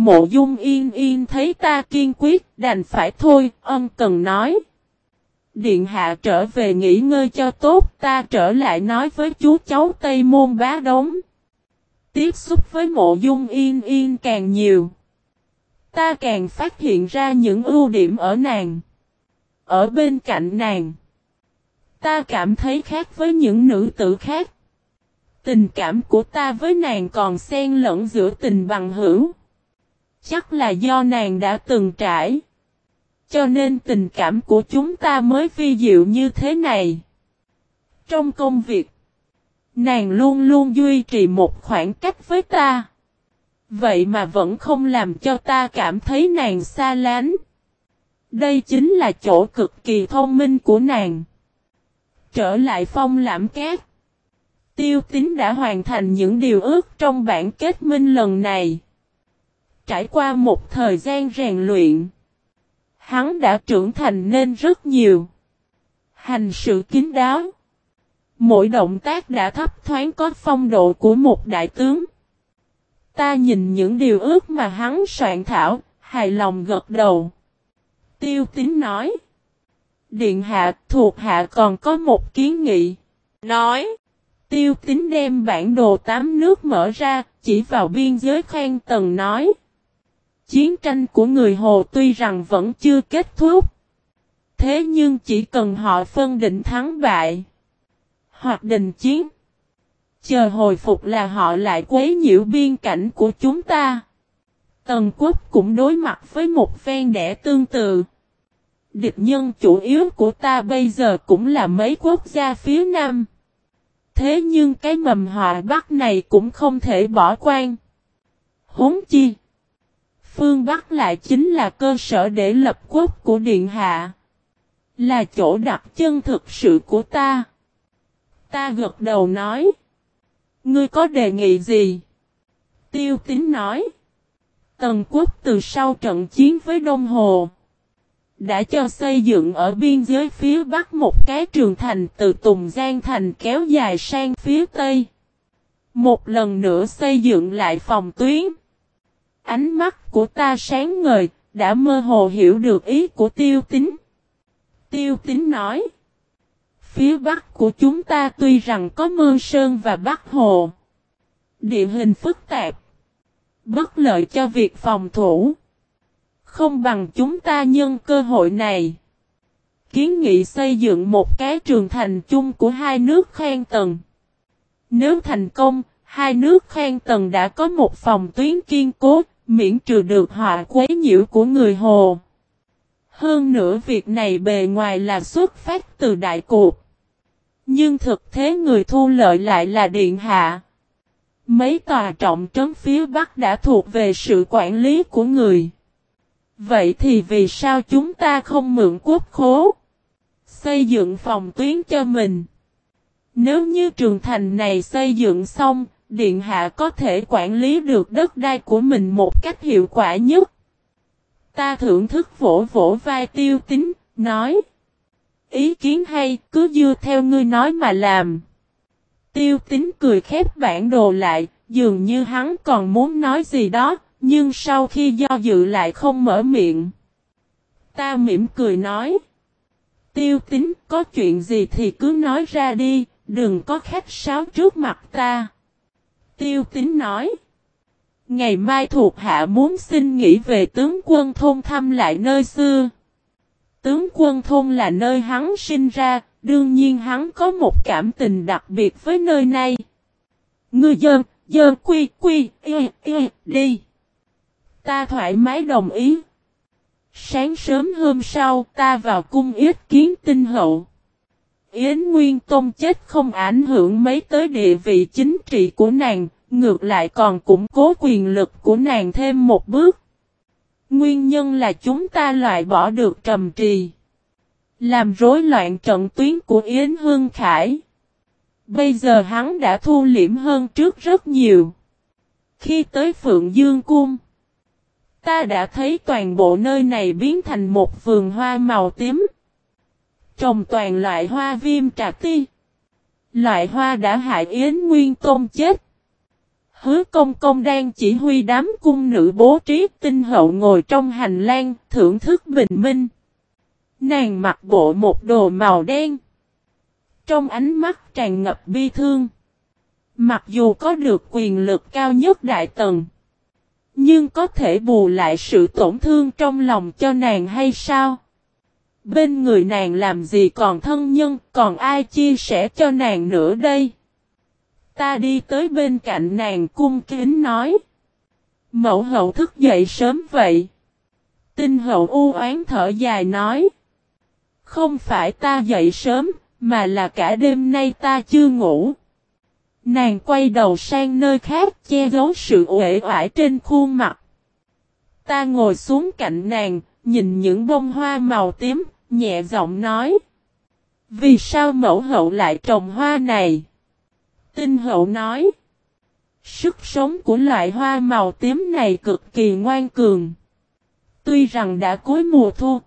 Mộ dung yên yên thấy ta kiên quyết, đành phải thôi, ân cần nói. Điện hạ trở về nghỉ ngơi cho tốt, ta trở lại nói với chú cháu Tây Môn Bá Đống. Tiếp xúc với mộ dung yên yên càng nhiều. Ta càng phát hiện ra những ưu điểm ở nàng. Ở bên cạnh nàng. Ta cảm thấy khác với những nữ tử khác. Tình cảm của ta với nàng còn xen lẫn giữa tình bằng hữu. Chắc là do nàng đã từng trải. Cho nên tình cảm của chúng ta mới vi diệu như thế này. Trong công việc, nàng luôn luôn duy trì một khoảng cách với ta. Vậy mà vẫn không làm cho ta cảm thấy nàng xa lánh. Đây chính là chỗ cực kỳ thông minh của nàng. Trở lại phong lãm cát. Tiêu tính đã hoàn thành những điều ước trong bản kết minh lần này. Trải qua một thời gian rèn luyện. Hắn đã trưởng thành nên rất nhiều. Hành sự kín đáo. Mỗi động tác đã thấp thoáng có phong độ của một đại tướng. Ta nhìn những điều ước mà hắn soạn thảo, hài lòng gật đầu. Tiêu tín nói. Điện hạ thuộc hạ còn có một kiến nghị. Nói. Tiêu tín đem bản đồ tám nước mở ra, chỉ vào biên giới khoan tầng nói. Chiến tranh của người Hồ tuy rằng vẫn chưa kết thúc. Thế nhưng chỉ cần họ phân định thắng bại. Hoặc đình chiến. Chờ hồi phục là họ lại quấy nhiễu biên cảnh của chúng ta. Tần quốc cũng đối mặt với một phen đẻ tương tự. Địch nhân chủ yếu của ta bây giờ cũng là mấy quốc gia phía Nam. Thế nhưng cái mầm họa Bắc này cũng không thể bỏ quan. Huống chi. Phương Bắc lại chính là cơ sở để lập quốc của Điện Hạ. Là chỗ đặt chân thực sự của ta. Ta gật đầu nói. Ngươi có đề nghị gì? Tiêu tín nói. Tần quốc từ sau trận chiến với Đông Hồ. Đã cho xây dựng ở biên giới phía bắc một cái trường thành từ Tùng Giang Thành kéo dài sang phía tây. Một lần nữa xây dựng lại phòng tuyến. Ánh mắt của ta sáng ngời, đã mơ hồ hiểu được ý của tiêu tính. Tiêu tính nói. Phía bắc của chúng ta tuy rằng có mơ sơn và bắc hồ. Địa hình phức tạp. Bất lợi cho việc phòng thủ. Không bằng chúng ta nhân cơ hội này. Kiến nghị xây dựng một cái trường thành chung của hai nước khen tầng. Nếu thành công, hai nước khen tầng đã có một phòng tuyến kiên cố, miễn trừ được họa quấy nhiễu của người Hồ. Hơn nữa việc này bề ngoài là xuất phát từ đại cuộc. Nhưng thực thế người thu lợi lại là Điện Hạ. Mấy tòa trọng trấn phía Bắc đã thuộc về sự quản lý của người. Vậy thì vì sao chúng ta không mượn quốc khố? Xây dựng phòng tuyến cho mình. Nếu như trường thành này xây dựng xong, Điện Hạ có thể quản lý được đất đai của mình một cách hiệu quả nhất. Ta thưởng thức vỗ vỗ vai tiêu tính, nói. Ý kiến hay, cứ dưa theo ngươi nói mà làm. Tiêu tính cười khép bản đồ lại, dường như hắn còn muốn nói gì đó, nhưng sau khi do dự lại không mở miệng. Ta mỉm cười nói. Tiêu tính có chuyện gì thì cứ nói ra đi, đừng có khách sáo trước mặt ta. Tiêu tính nói. Ngày mai thuộc hạ muốn xin nghỉ về tướng quân thôn thăm lại nơi xưa. Tướng quân thôn là nơi hắn sinh ra, đương nhiên hắn có một cảm tình đặc biệt với nơi này. Ngư dân, dân quy quy, y, y, đi. Ta thoải mái đồng ý. Sáng sớm hôm sau ta vào cung yết kiến tinh hậu. Yến Nguyên Tôn chết không ảnh hưởng mấy tới địa vị chính trị của nàng, ngược lại còn củng cố quyền lực của nàng thêm một bước. Nguyên nhân là chúng ta loại bỏ được trầm trì. Làm rối loạn trận tuyến của Yến Hương Khải. Bây giờ hắn đã thu liễm hơn trước rất nhiều. Khi tới Phượng Dương Cung. Ta đã thấy toàn bộ nơi này biến thành một vườn hoa màu tím. Trồng toàn loại hoa viêm trà ti. Loại hoa đã hại Yến Nguyên Tôn chết. Hứa công công đang chỉ huy đám cung nữ bố trí tinh hậu ngồi trong hành lang, thưởng thức bình minh. Nàng mặc bộ một đồ màu đen. Trong ánh mắt tràn ngập bi thương. Mặc dù có được quyền lực cao nhất đại tần, Nhưng có thể bù lại sự tổn thương trong lòng cho nàng hay sao? Bên người nàng làm gì còn thân nhân, còn ai chia sẻ cho nàng nữa đây? Ta đi tới bên cạnh nàng cung kính nói. Mẫu hậu thức dậy sớm vậy. Tinh hậu u oán thở dài nói. Không phải ta dậy sớm, mà là cả đêm nay ta chưa ngủ. Nàng quay đầu sang nơi khác che giấu sự uể oải trên khuôn mặt. Ta ngồi xuống cạnh nàng, nhìn những bông hoa màu tím, nhẹ giọng nói. Vì sao mẫu hậu lại trồng hoa này? Tinh hậu nói. Sức sống của loại hoa màu tím này cực kỳ ngoan cường. Tuy rằng đã cuối mùa thu.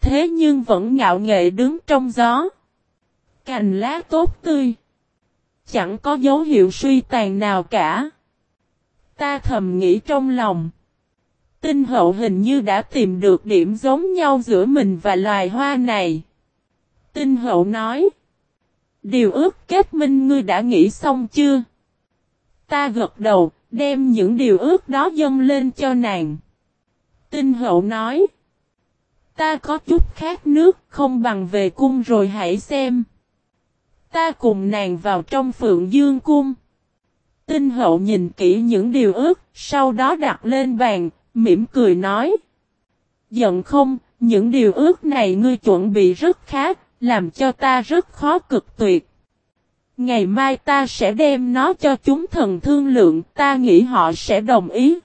Thế nhưng vẫn ngạo nghệ đứng trong gió. Cành lá tốt tươi. Chẳng có dấu hiệu suy tàn nào cả. Ta thầm nghĩ trong lòng. Tinh hậu hình như đã tìm được điểm giống nhau giữa mình và loài hoa này. Tinh hậu nói. Điều ước kết minh ngươi đã nghĩ xong chưa? Ta gật đầu, đem những điều ước đó dâng lên cho nàng. Tinh hậu nói. Ta có chút khát nước, không bằng về cung rồi hãy xem. Ta cùng nàng vào trong phượng dương cung. Tinh hậu nhìn kỹ những điều ước, sau đó đặt lên bàn, mỉm cười nói. Giận không, những điều ước này ngươi chuẩn bị rất khác, làm cho ta rất khó cực tuyệt. Ngày mai ta sẽ đem nó cho chúng thần thương lượng, ta nghĩ họ sẽ đồng ý.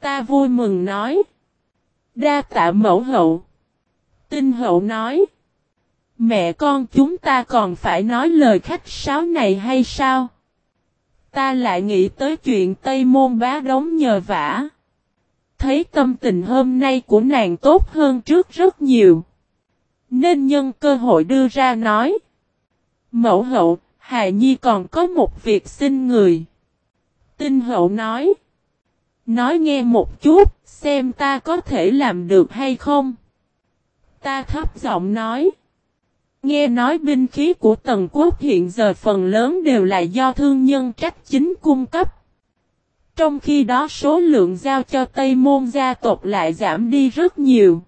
Ta vui mừng nói. Đa tạ mẫu hậu. Tinh hậu nói. Mẹ con chúng ta còn phải nói lời khách sáo này hay sao? Ta lại nghĩ tới chuyện Tây Môn bá đống nhờ vả. Thấy tâm tình hôm nay của nàng tốt hơn trước rất nhiều. Nên nhân cơ hội đưa ra nói. Mẫu hậu, Hà Nhi còn có một việc xin người. Tinh hậu nói. Nói nghe một chút, xem ta có thể làm được hay không. Ta thấp giọng nói. Nghe nói binh khí của tần quốc hiện giờ phần lớn đều là do thương nhân trách chính cung cấp. Trong khi đó số lượng giao cho Tây Môn gia tộc lại giảm đi rất nhiều.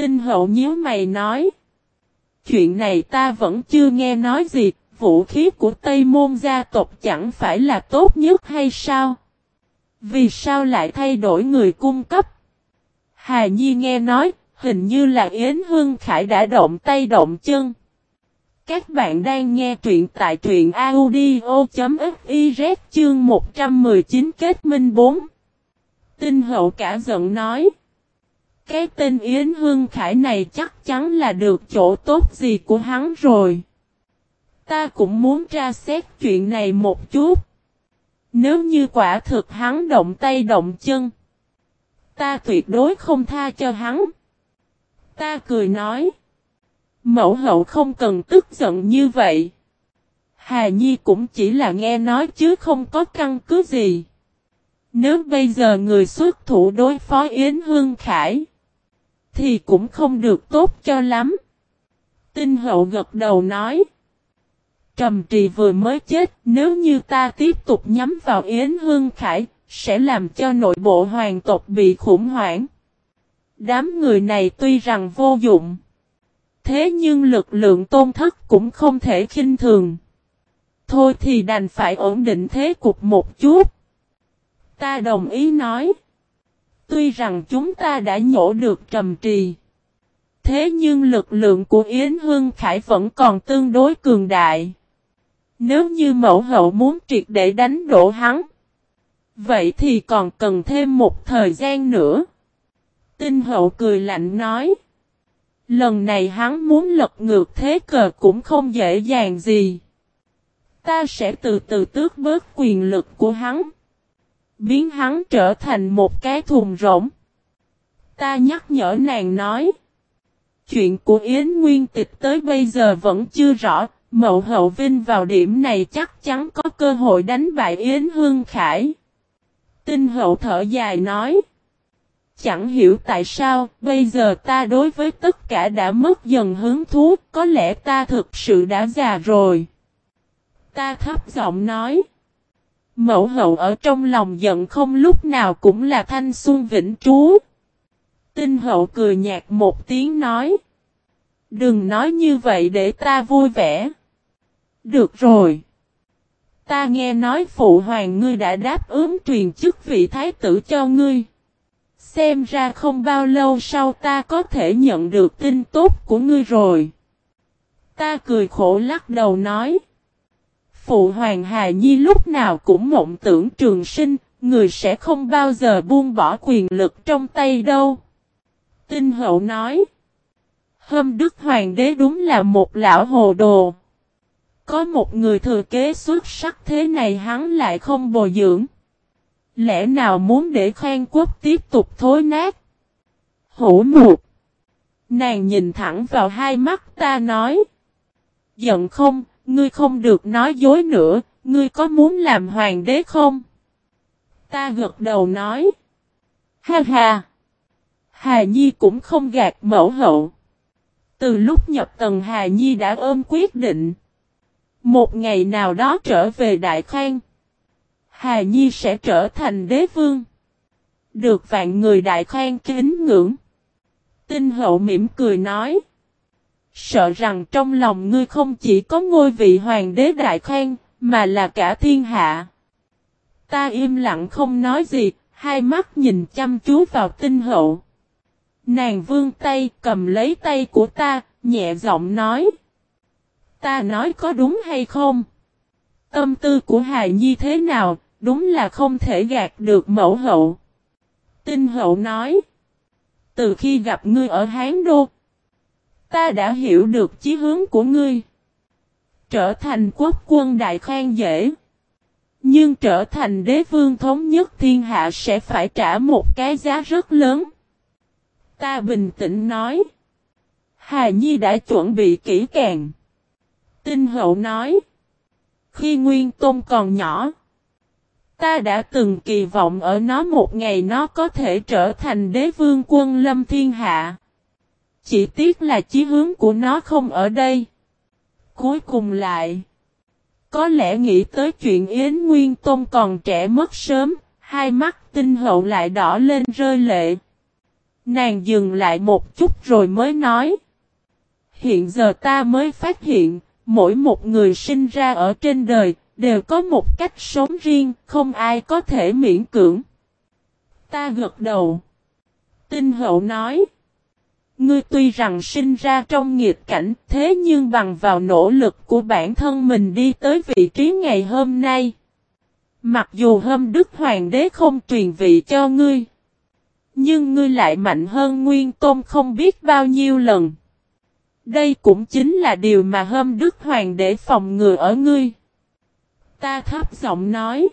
Tinh hậu nhíu mày nói. Chuyện này ta vẫn chưa nghe nói gì, vũ khí của Tây Môn gia tộc chẳng phải là tốt nhất hay sao? Vì sao lại thay đổi người cung cấp? Hà Nhi nghe nói, hình như là Yến Hương Khải đã động tay động chân. Các bạn đang nghe truyện tại truyện audio.fiz chương 119 kết minh 4. Tinh hậu cả giận nói. Cái tên Yến Hương Khải này chắc chắn là được chỗ tốt gì của hắn rồi. Ta cũng muốn tra xét chuyện này một chút. Nếu như quả thực hắn động tay động chân. Ta tuyệt đối không tha cho hắn. Ta cười nói. Mẫu hậu không cần tức giận như vậy. Hà Nhi cũng chỉ là nghe nói chứ không có căn cứ gì. Nếu bây giờ người xuất thủ đối phó Yến Hương Khải. Thì cũng không được tốt cho lắm. Tinh hậu gật đầu nói. Trầm trì vừa mới chết, nếu như ta tiếp tục nhắm vào Yến Hương Khải, sẽ làm cho nội bộ hoàng tộc bị khủng hoảng. Đám người này tuy rằng vô dụng, thế nhưng lực lượng tôn thất cũng không thể khinh thường. Thôi thì đành phải ổn định thế cục một chút. Ta đồng ý nói. Tuy rằng chúng ta đã nhổ được trầm trì. Thế nhưng lực lượng của Yến Hương Khải vẫn còn tương đối cường đại. Nếu như mẫu hậu muốn triệt để đánh đổ hắn. Vậy thì còn cần thêm một thời gian nữa. Tinh hậu cười lạnh nói. Lần này hắn muốn lật ngược thế cờ cũng không dễ dàng gì. Ta sẽ từ từ tước bớt quyền lực của hắn. Biến hắn trở thành một cái thùng rỗng. Ta nhắc nhở nàng nói. Chuyện của Yến Nguyên Tịch tới bây giờ vẫn chưa rõ, Mậu hậu vinh vào điểm này chắc chắn có cơ hội đánh bại Yến Hương Khải. Tinh hậu thở dài nói. Chẳng hiểu tại sao, bây giờ ta đối với tất cả đã mất dần hứng thú, có lẽ ta thực sự đã già rồi. Ta thấp giọng nói. Mẫu hậu ở trong lòng giận không lúc nào cũng là thanh xuân vĩnh trú. Tinh hậu cười nhạt một tiếng nói. Đừng nói như vậy để ta vui vẻ. Được rồi. Ta nghe nói phụ hoàng ngươi đã đáp ứng truyền chức vị thái tử cho ngươi. Xem ra không bao lâu sau ta có thể nhận được tin tốt của ngươi rồi. Ta cười khổ lắc đầu nói. Phụ hoàng Hà Nhi lúc nào cũng mộng tưởng trường sinh, người sẽ không bao giờ buông bỏ quyền lực trong tay đâu. Tinh hậu nói. Hâm Đức Hoàng đế đúng là một lão hồ đồ. Có một người thừa kế xuất sắc thế này hắn lại không bồi dưỡng. Lẽ nào muốn để khoan quốc tiếp tục thối nát? Hổ mục. Nàng nhìn thẳng vào hai mắt ta nói. Giận không, ngươi không được nói dối nữa, ngươi có muốn làm hoàng đế không? Ta gật đầu nói. Ha ha. Hà Nhi cũng không gạt mẫu hậu. Từ lúc nhập tầng Hà Nhi đã ôm quyết định. Một ngày nào đó trở về Đại Khang. Hà Nhi sẽ trở thành đế vương. Được vạn người Đại Khang kính ngưỡng. Tinh hậu mỉm cười nói. Sợ rằng trong lòng ngươi không chỉ có ngôi vị hoàng đế Đại Khang, mà là cả thiên hạ. Ta im lặng không nói gì, hai mắt nhìn chăm chú vào tinh hậu. Nàng vương tay cầm lấy tay của ta, nhẹ giọng nói. Ta nói có đúng hay không? Tâm tư của Hài Nhi thế nào, đúng là không thể gạt được mẫu hậu. Tinh hậu nói. Từ khi gặp ngươi ở Hán Đô, ta đã hiểu được chí hướng của ngươi. Trở thành quốc quân đại khang dễ. Nhưng trở thành đế vương thống nhất thiên hạ sẽ phải trả một cái giá rất lớn. Ta bình tĩnh nói. Hà Nhi đã chuẩn bị kỹ càng. Tinh hậu nói. Khi Nguyên Tôn còn nhỏ. Ta đã từng kỳ vọng ở nó một ngày nó có thể trở thành đế vương quân lâm thiên hạ. Chỉ tiếc là chí hướng của nó không ở đây. Cuối cùng lại. Có lẽ nghĩ tới chuyện Yến Nguyên Tôn còn trẻ mất sớm, hai mắt tinh hậu lại đỏ lên rơi lệ. Nàng dừng lại một chút rồi mới nói. Hiện giờ ta mới phát hiện, mỗi một người sinh ra ở trên đời, đều có một cách sống riêng, không ai có thể miễn cưỡng. Ta gật đầu. Tinh hậu nói. Ngươi tuy rằng sinh ra trong nghiệt cảnh, thế nhưng bằng vào nỗ lực của bản thân mình đi tới vị trí ngày hôm nay. Mặc dù hôm Đức Hoàng đế không truyền vị cho ngươi. Nhưng ngươi lại mạnh hơn Nguyên Tôn không biết bao nhiêu lần. Đây cũng chính là điều mà hôm Đức Hoàng để phòng ngừa ở ngươi. Ta thấp giọng nói.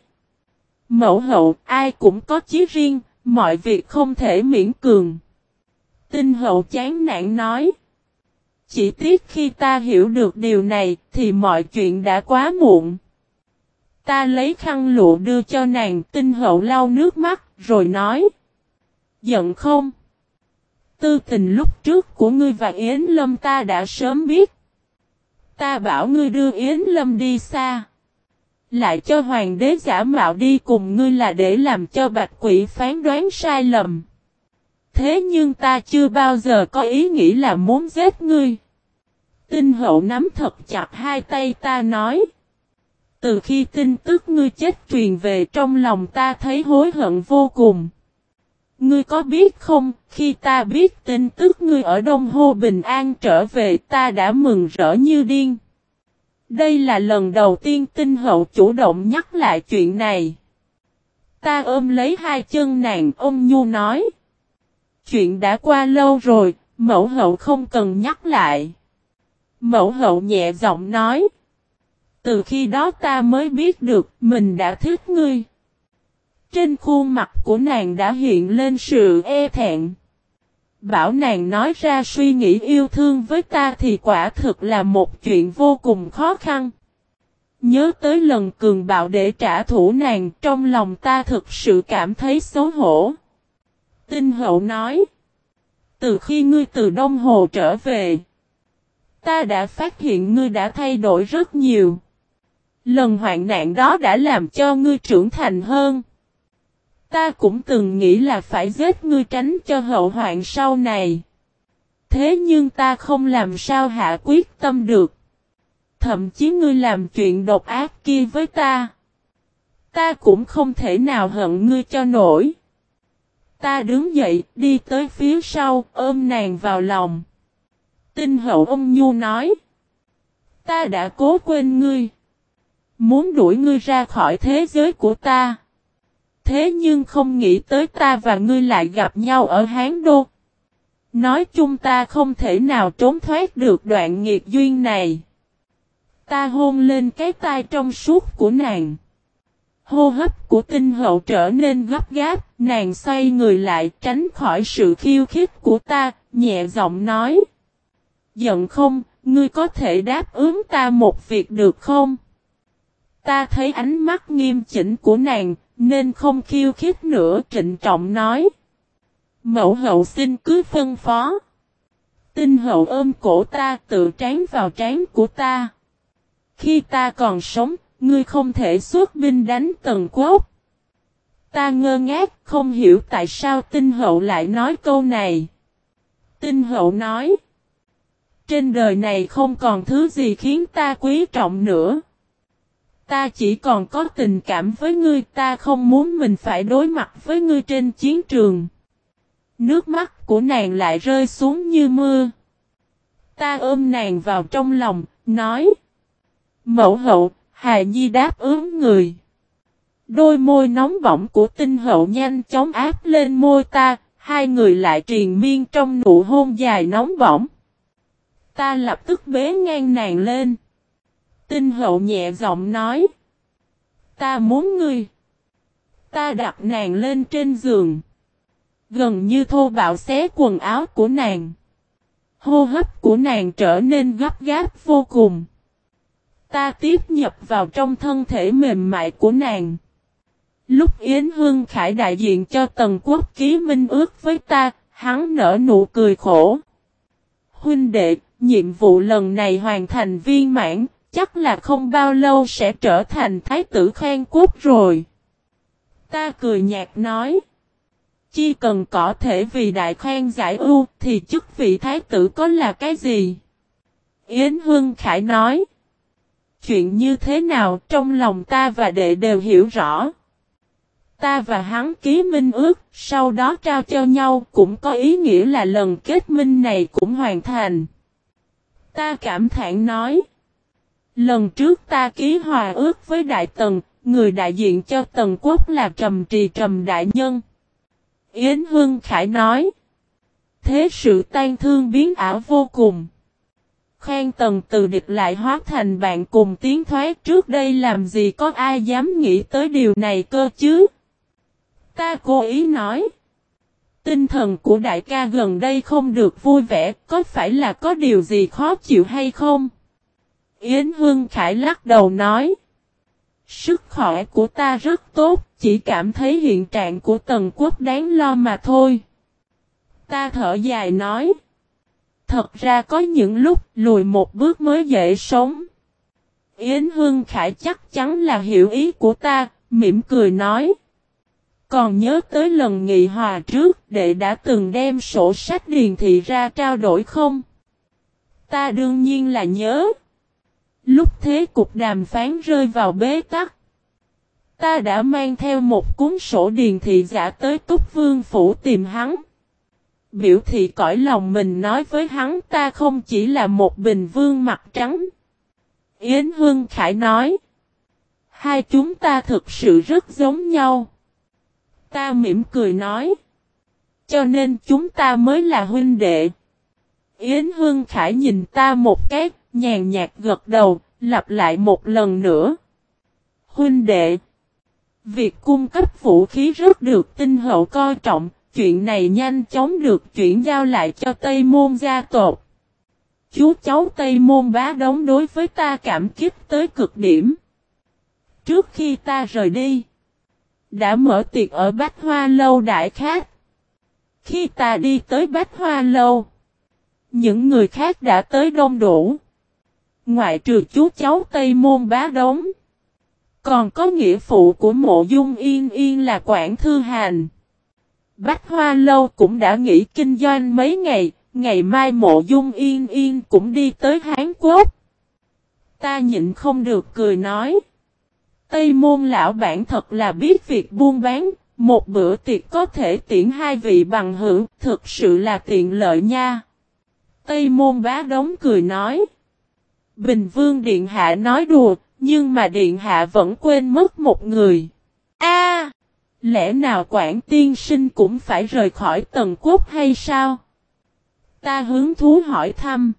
Mẫu hậu ai cũng có chí riêng, mọi việc không thể miễn cường. Tinh hậu chán nản nói. Chỉ tiếc khi ta hiểu được điều này thì mọi chuyện đã quá muộn. Ta lấy khăn lụa đưa cho nàng, tinh hậu lau nước mắt, rồi nói. Giận không? Tư tình lúc trước của ngươi và Yến Lâm ta đã sớm biết. Ta bảo ngươi đưa Yến Lâm đi xa. Lại cho hoàng đế giả mạo đi cùng ngươi là để làm cho bạch quỷ phán đoán sai lầm. Thế nhưng ta chưa bao giờ có ý nghĩ là muốn giết ngươi. Tinh hậu nắm thật chặt hai tay ta nói. Từ khi tin tức ngươi chết truyền về trong lòng ta thấy hối hận vô cùng. Ngươi có biết không, khi ta biết tin tức ngươi ở Đông Hô Bình An trở về ta đã mừng rỡ như điên. Đây là lần đầu tiên tinh hậu chủ động nhắc lại chuyện này. Ta ôm lấy hai chân nàng ôm nhu nói. Chuyện đã qua lâu rồi, mẫu hậu không cần nhắc lại. Mẫu hậu nhẹ giọng nói. Từ khi đó ta mới biết được mình đã thích ngươi. Trên khuôn mặt của nàng đã hiện lên sự e thẹn. bảo nàng nói ra suy nghĩ yêu thương với ta thì quả thực là một chuyện vô cùng khó khăn. Nhớ tới lần cường bạo để trả thù nàng trong lòng ta thực sự cảm thấy xấu hổ. Tinh hậu nói. Từ khi ngươi từ Đông Hồ trở về. Ta đã phát hiện ngươi đã thay đổi rất nhiều. Lần hoạn nạn đó đã làm cho ngươi trưởng thành hơn. Ta cũng từng nghĩ là phải giết ngươi tránh cho hậu hoạn sau này. Thế nhưng ta không làm sao hạ quyết tâm được. Thậm chí ngươi làm chuyện độc ác kia với ta. Ta cũng không thể nào hận ngươi cho nổi. Ta đứng dậy, đi tới phía sau, ôm nàng vào lòng. Tinh hậu ông Nhu nói. Ta đã cố quên ngươi. Muốn đuổi ngươi ra khỏi thế giới của ta. Thế nhưng không nghĩ tới ta và ngươi lại gặp nhau ở Hán Đô. Nói chung ta không thể nào trốn thoát được đoạn nghiệt duyên này. Ta hôn lên cái tai trong suốt của nàng. Hô hấp của tinh hậu trở nên gấp gáp, nàng xoay người lại tránh khỏi sự khiêu khích của ta, nhẹ giọng nói. Giận không, ngươi có thể đáp ứng ta một việc được không? Ta thấy ánh mắt nghiêm chỉnh của nàng, nên không khiêu khích nữa trịnh trọng nói. Mẫu hậu xin cứ phân phó. Tinh hậu ôm cổ ta tự trán vào trán của ta. Khi ta còn sống, ngươi không thể xuất binh đánh tần quốc. Ta ngơ ngác, không hiểu tại sao tinh hậu lại nói câu này. Tinh hậu nói. Trên đời này không còn thứ gì khiến ta quý trọng nữa. Ta chỉ còn có tình cảm với ngươi, ta không muốn mình phải đối mặt với ngươi trên chiến trường. Nước mắt của nàng lại rơi xuống như mưa. Ta ôm nàng vào trong lòng, nói. Mẫu hậu, Hà Nhi đáp ứng người. Đôi môi nóng bỏng của tinh hậu nhanh chóng áp lên môi ta, hai người lại triền miên trong nụ hôn dài nóng bỏng. Ta lập tức bế ngang nàng lên. Tinh hậu nhẹ giọng nói. Ta muốn ngươi. Ta đặt nàng lên trên giường. Gần như thô bạo xé quần áo của nàng. Hô hấp của nàng trở nên gấp gáp vô cùng. Ta tiếp nhập vào trong thân thể mềm mại của nàng. Lúc Yến Hương Khải đại diện cho Tần Quốc ký minh ước với ta, hắn nở nụ cười khổ. Huynh đệ, nhiệm vụ lần này hoàn thành viên mãn, chắc là không bao lâu sẽ trở thành thái tử khen quốc rồi. Ta cười nhạt nói. Chỉ cần có thể vì đại khen giải ưu thì chức vị thái tử có là cái gì? Yến Hương Khải nói. Chuyện như thế nào trong lòng ta và đệ đều hiểu rõ. Ta và hắn ký minh ước, sau đó trao cho nhau cũng có ý nghĩa là lần kết minh này cũng hoàn thành. Ta cảm thản nói. Lần trước ta ký hòa ước với Đại Tần, người đại diện cho Tần Quốc là Trầm Trì Trầm Đại Nhân. Yến Hương Khải nói. Thế sự tan thương biến ảo vô cùng. Khang Tần từ địch lại hóa thành bạn cùng tiến thoát trước đây làm gì có ai dám nghĩ tới điều này cơ chứ? Ta cố ý nói. Tinh thần của đại ca gần đây không được vui vẻ, có phải là có điều gì khó chịu hay không? Yến Hương Khải lắc đầu nói. Sức khỏe của ta rất tốt, chỉ cảm thấy hiện trạng của tần quốc đáng lo mà thôi. Ta thở dài nói. Thật ra có những lúc lùi một bước mới dễ sống. Yến Hương Khải chắc chắn là hiểu ý của ta, mỉm cười nói. Còn nhớ tới lần nghị hòa trước, đệ đã từng đem sổ sách điền thị ra trao đổi không? Ta đương nhiên là nhớ. Lúc thế cục đàm phán rơi vào bế tắc. Ta đã mang theo một cuốn sổ điền thị giả tới Túc Vương Phủ tìm hắn. Biểu thị cõi lòng mình nói với hắn ta không chỉ là một bình vương mặt trắng. Yến Hương Khải nói. Hai chúng ta thực sự rất giống nhau. Ta mỉm cười nói. Cho nên chúng ta mới là huynh đệ. Yến Hương Khải nhìn ta một cái, nhàn nhạt gật đầu, lặp lại một lần nữa. Huynh đệ. Việc cung cấp vũ khí rất được tinh hậu coi trọng, chuyện này nhanh chóng được chuyển giao lại cho Tây Môn gia tộc. Chú cháu Tây Môn bá đống đối với ta cảm kích tới cực điểm. Trước khi ta rời đi, đã mở tiệc ở Bách Hoa Lâu Đại Khác. Khi ta đi tới Bách Hoa Lâu, những người khác đã tới đông đủ. Ngoại trừ chú cháu Tây Môn bá đống. Còn có nghĩa phụ của mộ dung yên yên là Quảng Thư Hành. Bách Hoa Lâu cũng đã nghỉ kinh doanh mấy ngày, ngày mai mộ dung yên yên cũng đi tới Hán Quốc. Ta nhịn không được cười nói. Tây môn lão bản thật là biết việc buôn bán, một bữa tiệc có thể tiễn hai vị bằng hữu, thực sự là tiện lợi nha. Tây môn bá đống cười nói. Bình vương điện hạ nói đùa, nhưng mà điện hạ vẫn quên mất một người. A, Lẽ nào quản tiên sinh cũng phải rời khỏi tầng quốc hay sao? Ta hướng thú hỏi thăm.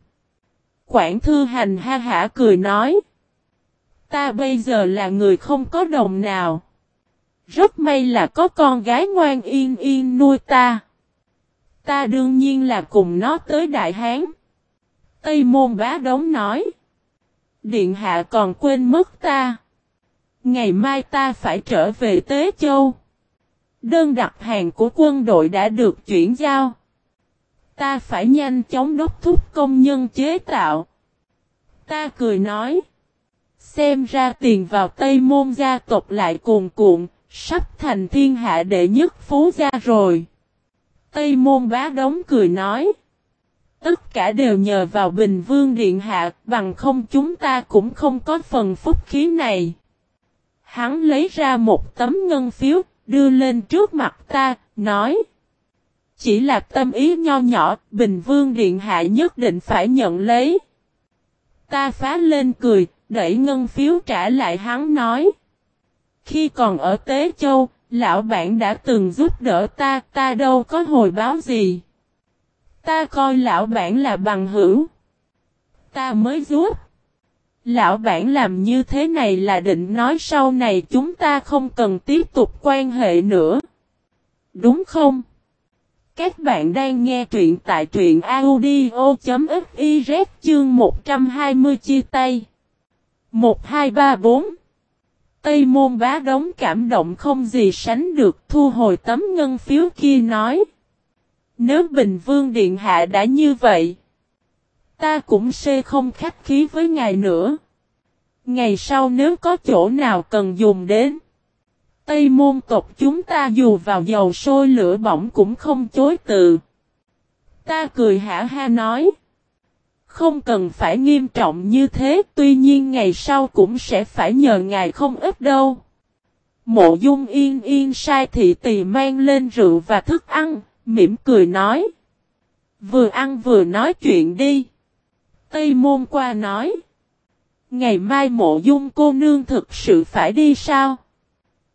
Quản thư hành ha hả cười nói. Ta bây giờ là người không có đồng nào. Rất may là có con gái ngoan yên yên nuôi ta. Ta đương nhiên là cùng nó tới Đại Hán. Tây môn bá đống nói. Điện hạ còn quên mất ta. Ngày mai ta phải trở về Tế Châu. Đơn đặt hàng của quân đội đã được chuyển giao. Ta phải nhanh chóng đốc thúc công nhân chế tạo. Ta cười nói. Xem ra tiền vào Tây Môn gia tộc lại cuồn cuộn, sắp thành thiên hạ đệ nhất phú gia rồi. Tây Môn bá đống cười nói. Tất cả đều nhờ vào Bình Vương Điện Hạ, bằng không chúng ta cũng không có phần phúc khí này. Hắn lấy ra một tấm ngân phiếu, đưa lên trước mặt ta, nói. Chỉ là tâm ý nho nhỏ, Bình Vương Điện Hạ nhất định phải nhận lấy. Ta phá lên cười, đẩy ngân phiếu trả lại hắn nói. Khi còn ở Tế Châu, lão bạn đã từng giúp đỡ ta, ta đâu có hồi báo gì. Ta coi lão bạn là bằng hữu. Ta mới giúp. Lão bản làm như thế này là định nói sau này chúng ta không cần tiếp tục quan hệ nữa. Đúng không? Các bạn đang nghe truyện tại truyện audio.fiz chương 120 chia tay. 1, 2, 3, 4 Tây môn bá đống cảm động không gì sánh được thu hồi tấm ngân phiếu kia nói. Nếu Bình Vương Điện Hạ đã như vậy, ta cũng sẽ không khách khí với ngài nữa. Ngày sau nếu có chỗ nào cần dùng đến, Tây môn tộc chúng ta dù vào dầu sôi lửa bỏng cũng không chối từ. Ta cười hả ha nói. Không cần phải nghiêm trọng như thế, tuy nhiên ngày sau cũng sẽ phải nhờ ngài không ít đâu. Mộ dung yên yên sai thị tỳ mang lên rượu và thức ăn, mỉm cười nói. Vừa ăn vừa nói chuyện đi. Tây môn qua nói. Ngày mai mộ dung cô nương thực sự phải đi sao?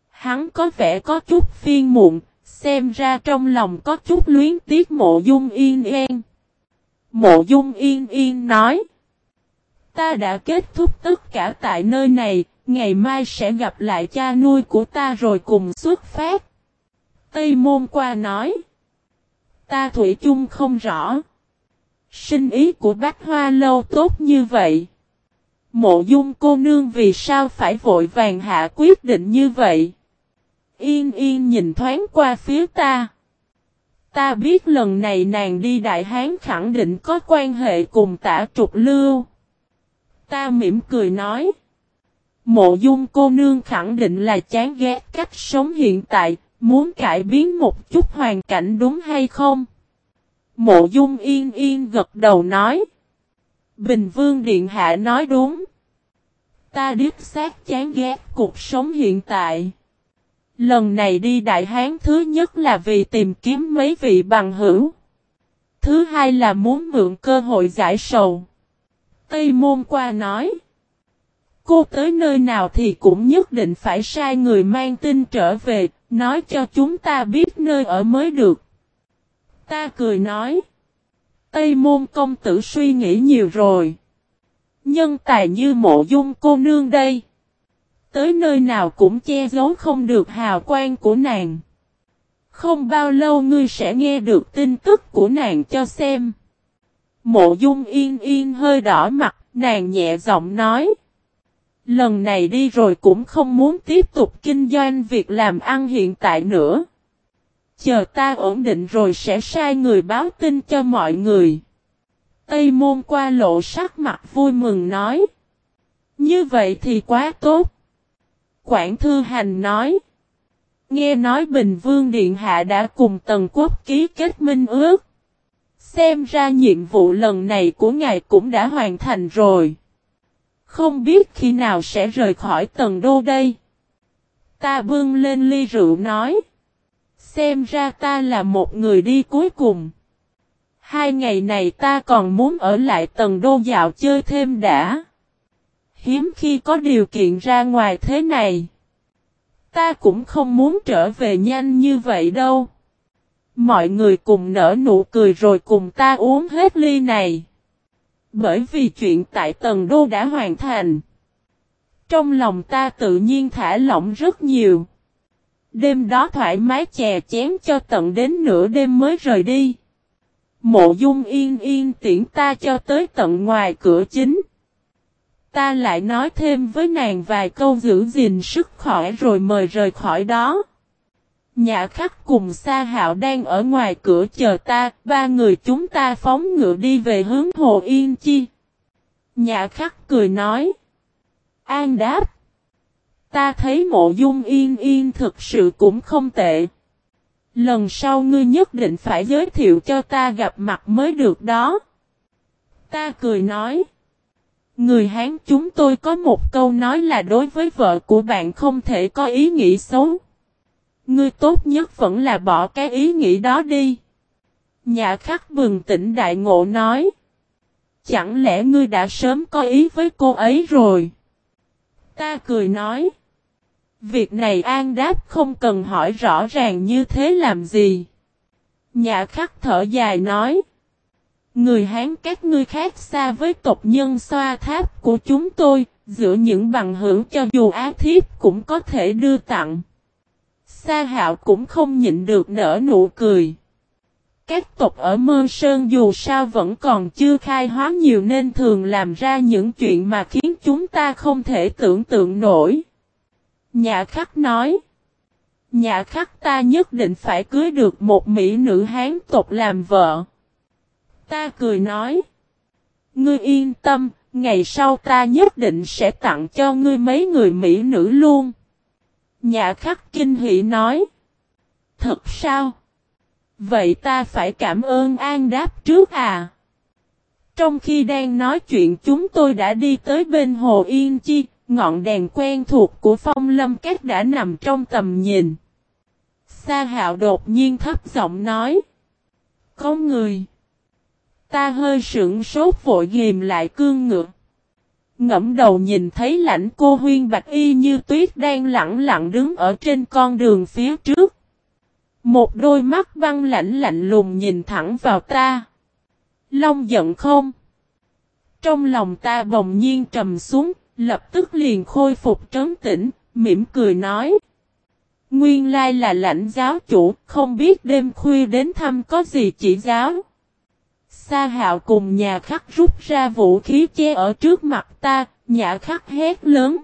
Hắn có vẻ có chút phiên muộn, xem ra trong lòng có chút luyến tiếc mộ dung yên yên. Mộ dung yên yên nói. Ta đã kết thúc tất cả tại nơi này, ngày mai sẽ gặp lại cha nuôi của ta rồi cùng xuất phát. Tây môn qua nói. Ta thủy chung không rõ. Sinh ý của bác hoa lâu tốt như vậy. Mộ dung cô nương vì sao phải vội vàng hạ quyết định như vậy? Yên yên nhìn thoáng qua phía ta. Ta biết lần này nàng đi Đại Hán khẳng định có quan hệ cùng tả trục lưu. Ta mỉm cười nói. Mộ dung cô nương khẳng định là chán ghét cách sống hiện tại, muốn cải biến một chút hoàn cảnh đúng hay không? Mộ dung yên yên gật đầu nói. Bình vương điện hạ nói đúng. Ta điếp xác chán ghét cuộc sống hiện tại. Lần này đi Đại Hán thứ nhất là vì tìm kiếm mấy vị bằng hữu. Thứ hai là muốn mượn cơ hội giải sầu. Tây Môn qua nói. Cô tới nơi nào thì cũng nhất định phải sai người mang tin trở về, nói cho chúng ta biết nơi ở mới được. Ta cười nói. Tây Môn công tử suy nghĩ nhiều rồi. Nhân tài như mộ dung cô nương đây. Tới nơi nào cũng che giấu không được hào quang của nàng. Không bao lâu ngươi sẽ nghe được tin tức của nàng cho xem. Mộ dung yên yên hơi đỏ mặt, nàng nhẹ giọng nói. Lần này đi rồi cũng không muốn tiếp tục kinh doanh việc làm ăn hiện tại nữa. Chờ ta ổn định rồi sẽ sai người báo tin cho mọi người. Tây môn qua lộ sắc mặt vui mừng nói. Như vậy thì quá tốt. Quảng Thư Hành nói. Nghe nói Bình Vương Điện Hạ đã cùng Tần Quốc ký kết minh ước. Xem ra nhiệm vụ lần này của ngài cũng đã hoàn thành rồi. Không biết khi nào sẽ rời khỏi Tần Đô đây. Ta bưng lên ly rượu nói. Xem ra ta là một người đi cuối cùng. Hai ngày này ta còn muốn ở lại tầng Đô dạo chơi thêm đã. Hiếm khi có điều kiện ra ngoài thế này. Ta cũng không muốn trở về nhanh như vậy đâu. Mọi người cùng nở nụ cười rồi cùng ta uống hết ly này. Bởi vì chuyện tại tầng Đô đã hoàn thành. Trong lòng ta tự nhiên thả lỏng rất nhiều. Đêm đó thoải mái chè chén cho tận đến nửa đêm mới rời đi. Mộ dung yên yên tiễn ta cho tới tận ngoài cửa chính. Ta lại nói thêm với nàng vài câu giữ gìn sức khỏe rồi mời rời khỏi đó. Nhã khắc cùng Sa Hạo đang ở ngoài cửa chờ ta, ba người chúng ta phóng ngựa đi về hướng Hồ Yên Chi. Nhã khắc cười nói. An đáp. Ta thấy mộ dung yên yên thực sự cũng không tệ. Lần sau ngươi nhất định phải giới thiệu cho ta gặp mặt mới được đó. Ta cười nói. Người Hán chúng tôi có một câu nói là đối với vợ của bạn không thể có ý nghĩ xấu. Ngươi tốt nhất vẫn là bỏ cái ý nghĩ đó đi. Nhà khắc bừng tỉnh đại ngộ nói. Chẳng lẽ ngươi đã sớm có ý với cô ấy rồi? Ta cười nói. Việc này an đáp không cần hỏi rõ ràng như thế làm gì. nhã khắc thở dài nói. Người Hán các ngươi khác xa với tộc nhân xoa tháp của chúng tôi, giữa những bằng hữu cho dù á thiếp cũng có thể đưa tặng. Sa hạo cũng không nhịn được nở nụ cười. Các tộc ở Mơ Sơn dù sao vẫn còn chưa khai hóa nhiều nên thường làm ra những chuyện mà khiến chúng ta không thể tưởng tượng nổi. Nhà khắc nói. Nhà khắc ta nhất định phải cưới được một mỹ nữ hán tộc làm vợ. Ta cười nói. Ngươi yên tâm, ngày sau ta nhất định sẽ tặng cho ngươi mấy người mỹ nữ luôn. Nhà khắc kinh hỷ nói. Thật sao? Vậy ta phải cảm ơn an đáp trước à? Trong khi đang nói chuyện chúng tôi đã đi tới bên hồ Yên Chi, ngọn đèn quen thuộc của phong lâm các đã nằm trong tầm nhìn. Sa hạo đột nhiên thấp giọng nói. Có người. Ta hơi sững sốt vội ghim lại cương ngựa, Ngẫm đầu nhìn thấy lãnh cô huyên bạch y như tuyết đang lặng lặng đứng ở trên con đường phía trước. Một đôi mắt băng lạnh lạnh lùng nhìn thẳng vào ta. Long giận không? Trong lòng ta bỗng nhiên trầm xuống, lập tức liền khôi phục trấn tĩnh, mỉm cười nói. Nguyên lai là lãnh giáo chủ, không biết đêm khuya đến thăm có gì chỉ giáo. Sa hạo cùng nhà khắc rút ra vũ khí che ở trước mặt ta, nhà khắc hét lớn.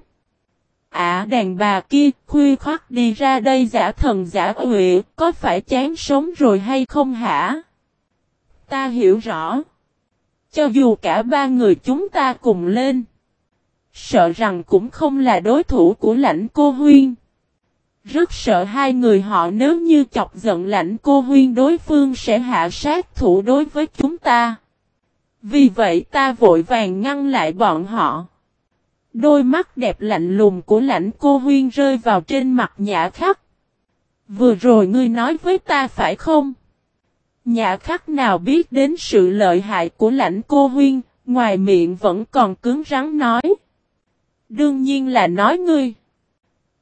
À đàn bà kia, khuya khoắt đi ra đây giả thần giả huệ, có phải chán sống rồi hay không hả? Ta hiểu rõ. Cho dù cả ba người chúng ta cùng lên. Sợ rằng cũng không là đối thủ của lãnh cô huyên. Rất sợ hai người họ nếu như chọc giận lãnh cô huyên đối phương sẽ hạ sát thủ đối với chúng ta. Vì vậy ta vội vàng ngăn lại bọn họ. Đôi mắt đẹp lạnh lùng của lãnh cô huyên rơi vào trên mặt nhã khắc. Vừa rồi ngươi nói với ta phải không? Nhã khắc nào biết đến sự lợi hại của lãnh cô huyên, ngoài miệng vẫn còn cứng rắn nói. Đương nhiên là nói ngươi.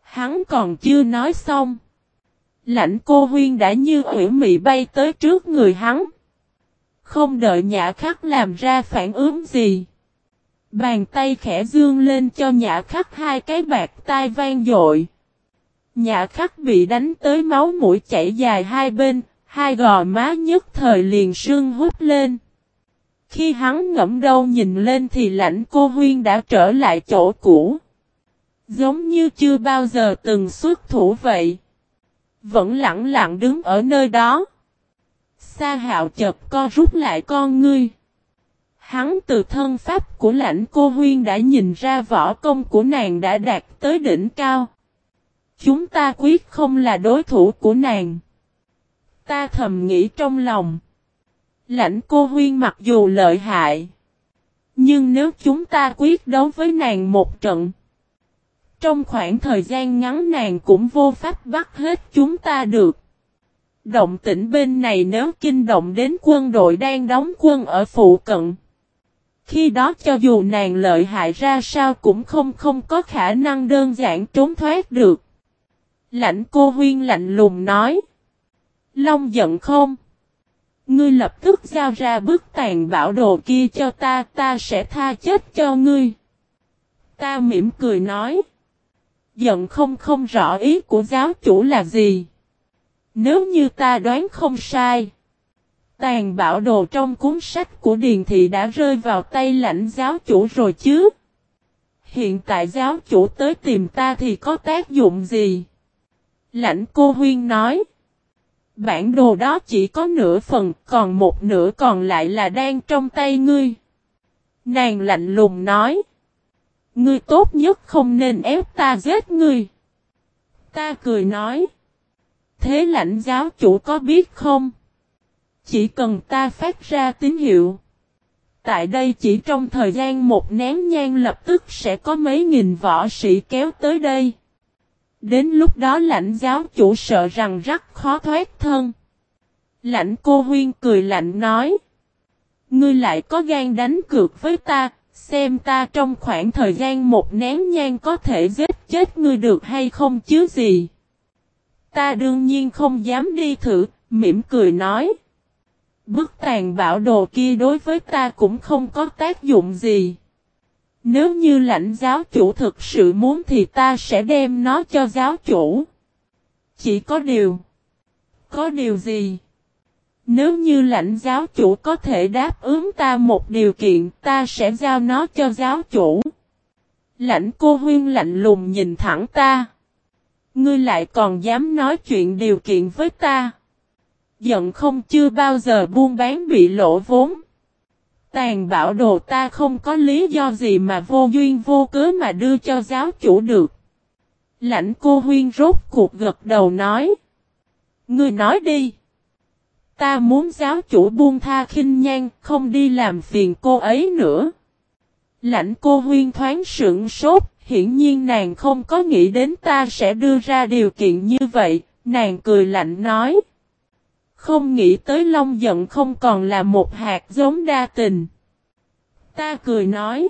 Hắn còn chưa nói xong. Lãnh cô huyên đã như ủy mị bay tới trước người hắn. Không đợi nhã khắc làm ra phản ứng gì. Bàn tay khẽ dương lên cho nhã khắc hai cái bạc tai vang dội. Nhã khắc bị đánh tới máu mũi chảy dài hai bên, hai gò má nhất thời liền sưng hút lên. Khi hắn ngẫm đầu nhìn lên thì lãnh cô huyên đã trở lại chỗ cũ. Giống như chưa bao giờ từng xuất thủ vậy. Vẫn lặng lặng đứng ở nơi đó. Sa hạo chợt co rút lại con ngươi. Hắn từ thân pháp của lãnh cô huyên đã nhìn ra võ công của nàng đã đạt tới đỉnh cao. Chúng ta quyết không là đối thủ của nàng. Ta thầm nghĩ trong lòng. Lãnh cô huyên mặc dù lợi hại. Nhưng nếu chúng ta quyết đấu với nàng một trận. Trong khoảng thời gian ngắn nàng cũng vô pháp bắt hết chúng ta được. Động tĩnh bên này nếu kinh động đến quân đội đang đóng quân ở phụ cận. Khi đó cho dù nàng lợi hại ra sao cũng không không có khả năng đơn giản trốn thoát được. Lãnh cô huyên lạnh lùng nói. Long giận không? Ngươi lập tức giao ra bức tàn bảo đồ kia cho ta, ta sẽ tha chết cho ngươi. Ta mỉm cười nói. Giận không không rõ ý của giáo chủ là gì. Nếu như ta đoán không sai. Tàn bảo đồ trong cuốn sách của Điền Thị đã rơi vào tay lãnh giáo chủ rồi chứ. Hiện tại giáo chủ tới tìm ta thì có tác dụng gì? Lãnh cô huyên nói. Bản đồ đó chỉ có nửa phần, còn một nửa còn lại là đang trong tay ngươi. Nàng lạnh lùng nói. Ngươi tốt nhất không nên ép ta giết ngươi. Ta cười nói. Thế lãnh giáo chủ có biết không? Chỉ cần ta phát ra tín hiệu. Tại đây chỉ trong thời gian một nén nhang lập tức sẽ có mấy nghìn võ sĩ kéo tới đây. Đến lúc đó lãnh giáo chủ sợ rằng rất khó thoát thân. Lãnh cô huyên cười lạnh nói. Ngươi lại có gan đánh cược với ta, xem ta trong khoảng thời gian một nén nhang có thể giết chết ngươi được hay không chứ gì. Ta đương nhiên không dám đi thử, mỉm cười nói. Bức tàn bảo đồ kia đối với ta cũng không có tác dụng gì. Nếu như lãnh giáo chủ thực sự muốn thì ta sẽ đem nó cho giáo chủ. Chỉ có điều. Có điều gì? Nếu như lãnh giáo chủ có thể đáp ứng ta một điều kiện, ta sẽ giao nó cho giáo chủ. Lãnh cô huyên lạnh lùng nhìn thẳng ta. Ngươi lại còn dám nói chuyện điều kiện với ta. Giận không chưa bao giờ buôn bán bị lỗ vốn. Tàn bảo đồ ta không có lý do gì mà vô duyên vô cớ mà đưa cho giáo chủ được. Lãnh cô huyên rốt cuộc gật đầu nói. Ngươi nói đi. Ta muốn giáo chủ buông tha khinh nhan, không đi làm phiền cô ấy nữa. Lãnh cô huyên thoáng sững sốt, hiển nhiên nàng không có nghĩ đến ta sẽ đưa ra điều kiện như vậy, nàng cười lạnh nói. Không nghĩ tới Long giận không còn là một hạt giống đa tình. Ta cười nói.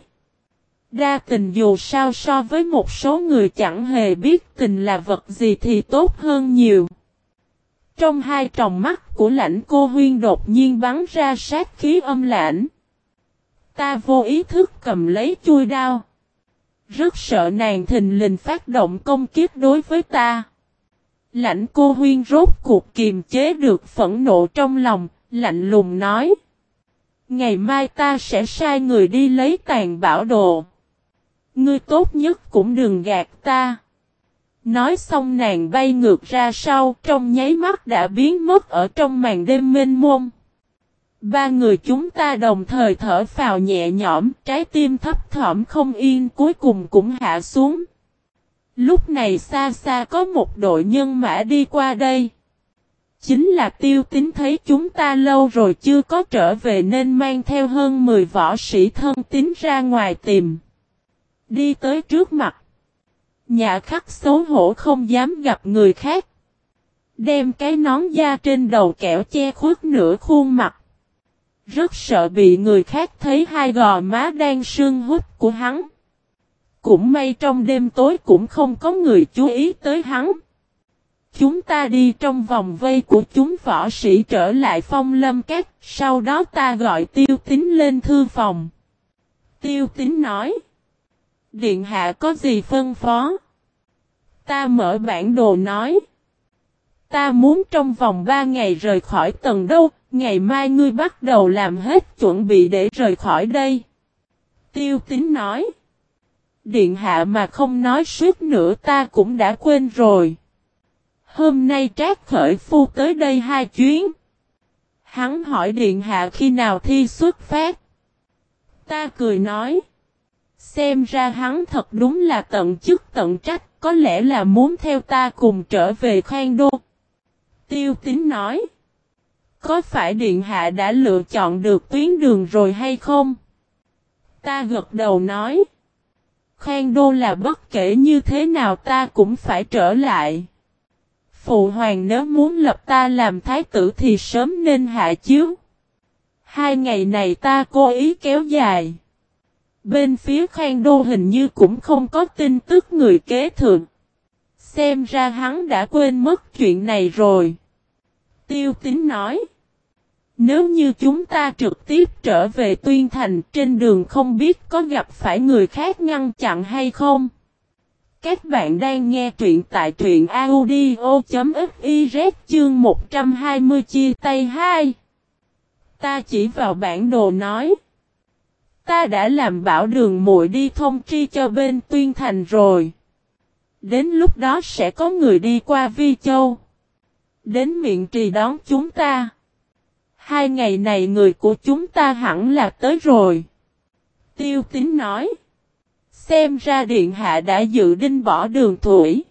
Đa tình dù sao so với một số người chẳng hề biết tình là vật gì thì tốt hơn nhiều. Trong hai tròng mắt của lãnh cô huyên đột nhiên bắn ra sát khí âm lãnh. Ta vô ý thức cầm lấy chui đao. Rất sợ nàng thình lình phát động công kiếp đối với ta. Lãnh cô huyên rốt cuộc kiềm chế được phẫn nộ trong lòng, lạnh lùng nói. Ngày mai ta sẽ sai người đi lấy tàn bảo đồ. Ngươi tốt nhất cũng đừng gạt ta. Nói xong nàng bay ngược ra sau, trong nháy mắt đã biến mất ở trong màn đêm mênh mông. Ba người chúng ta đồng thời thở phào nhẹ nhõm, trái tim thấp thỏm không yên cuối cùng cũng hạ xuống. Lúc này xa xa có một đội nhân mã đi qua đây. Chính là tiêu tính thấy chúng ta lâu rồi chưa có trở về nên mang theo hơn 10 võ sĩ thân tín ra ngoài tìm. Đi tới trước mặt. Nhà khắc xấu hổ không dám gặp người khác. Đem cái nón da trên đầu kẹo che khuất nửa khuôn mặt. Rất sợ bị người khác thấy hai gò má đang sưng hút của hắn. Cũng may trong đêm tối cũng không có người chú ý tới hắn. Chúng ta đi trong vòng vây của chúng võ sĩ trở lại phong lâm các, sau đó ta gọi tiêu tính lên thư phòng. Tiêu tính nói. Điện hạ có gì phân phó? Ta mở bản đồ nói. Ta muốn trong vòng 3 ngày rời khỏi tầng đâu, ngày mai ngươi bắt đầu làm hết chuẩn bị để rời khỏi đây. Tiêu tính nói. Điện hạ mà không nói suốt nữa ta cũng đã quên rồi. Hôm nay trác khởi phu tới đây hai chuyến. Hắn hỏi điện hạ khi nào thi xuất phát. Ta cười nói. Xem ra hắn thật đúng là tận chức tận trách, có lẽ là muốn theo ta cùng trở về khoan đô. Tiêu tín nói. Có phải Điện Hạ đã lựa chọn được tuyến đường rồi hay không? Ta gật đầu nói. Khang Đô là bất kể như thế nào ta cũng phải trở lại. Phụ hoàng nếu muốn lập ta làm thái tử thì sớm nên hạ chiếu. Hai ngày này ta cố ý kéo dài. Bên phía Khang Đô hình như cũng không có tin tức người kế thượng. Xem ra hắn đã quên mất chuyện này rồi. Tiêu Tính nói. Nếu như chúng ta trực tiếp trở về tuyên thành, trên đường không biết có gặp phải người khác ngăn chặn hay không. Các bạn đang nghe truyện tại truyện audio.fiz chương 120 chia tay 2. Ta chỉ vào bản đồ nói. Ta đã làm bảo đường muội đi thông tri cho bên tuyên thành rồi. Đến lúc đó sẽ có người đi qua Vi Châu. Đến miệng trì đón chúng ta. Hai ngày này người của chúng ta hẳn là tới rồi. Tiêu tín nói. Xem ra điện hạ đã dự định bỏ đường thủy.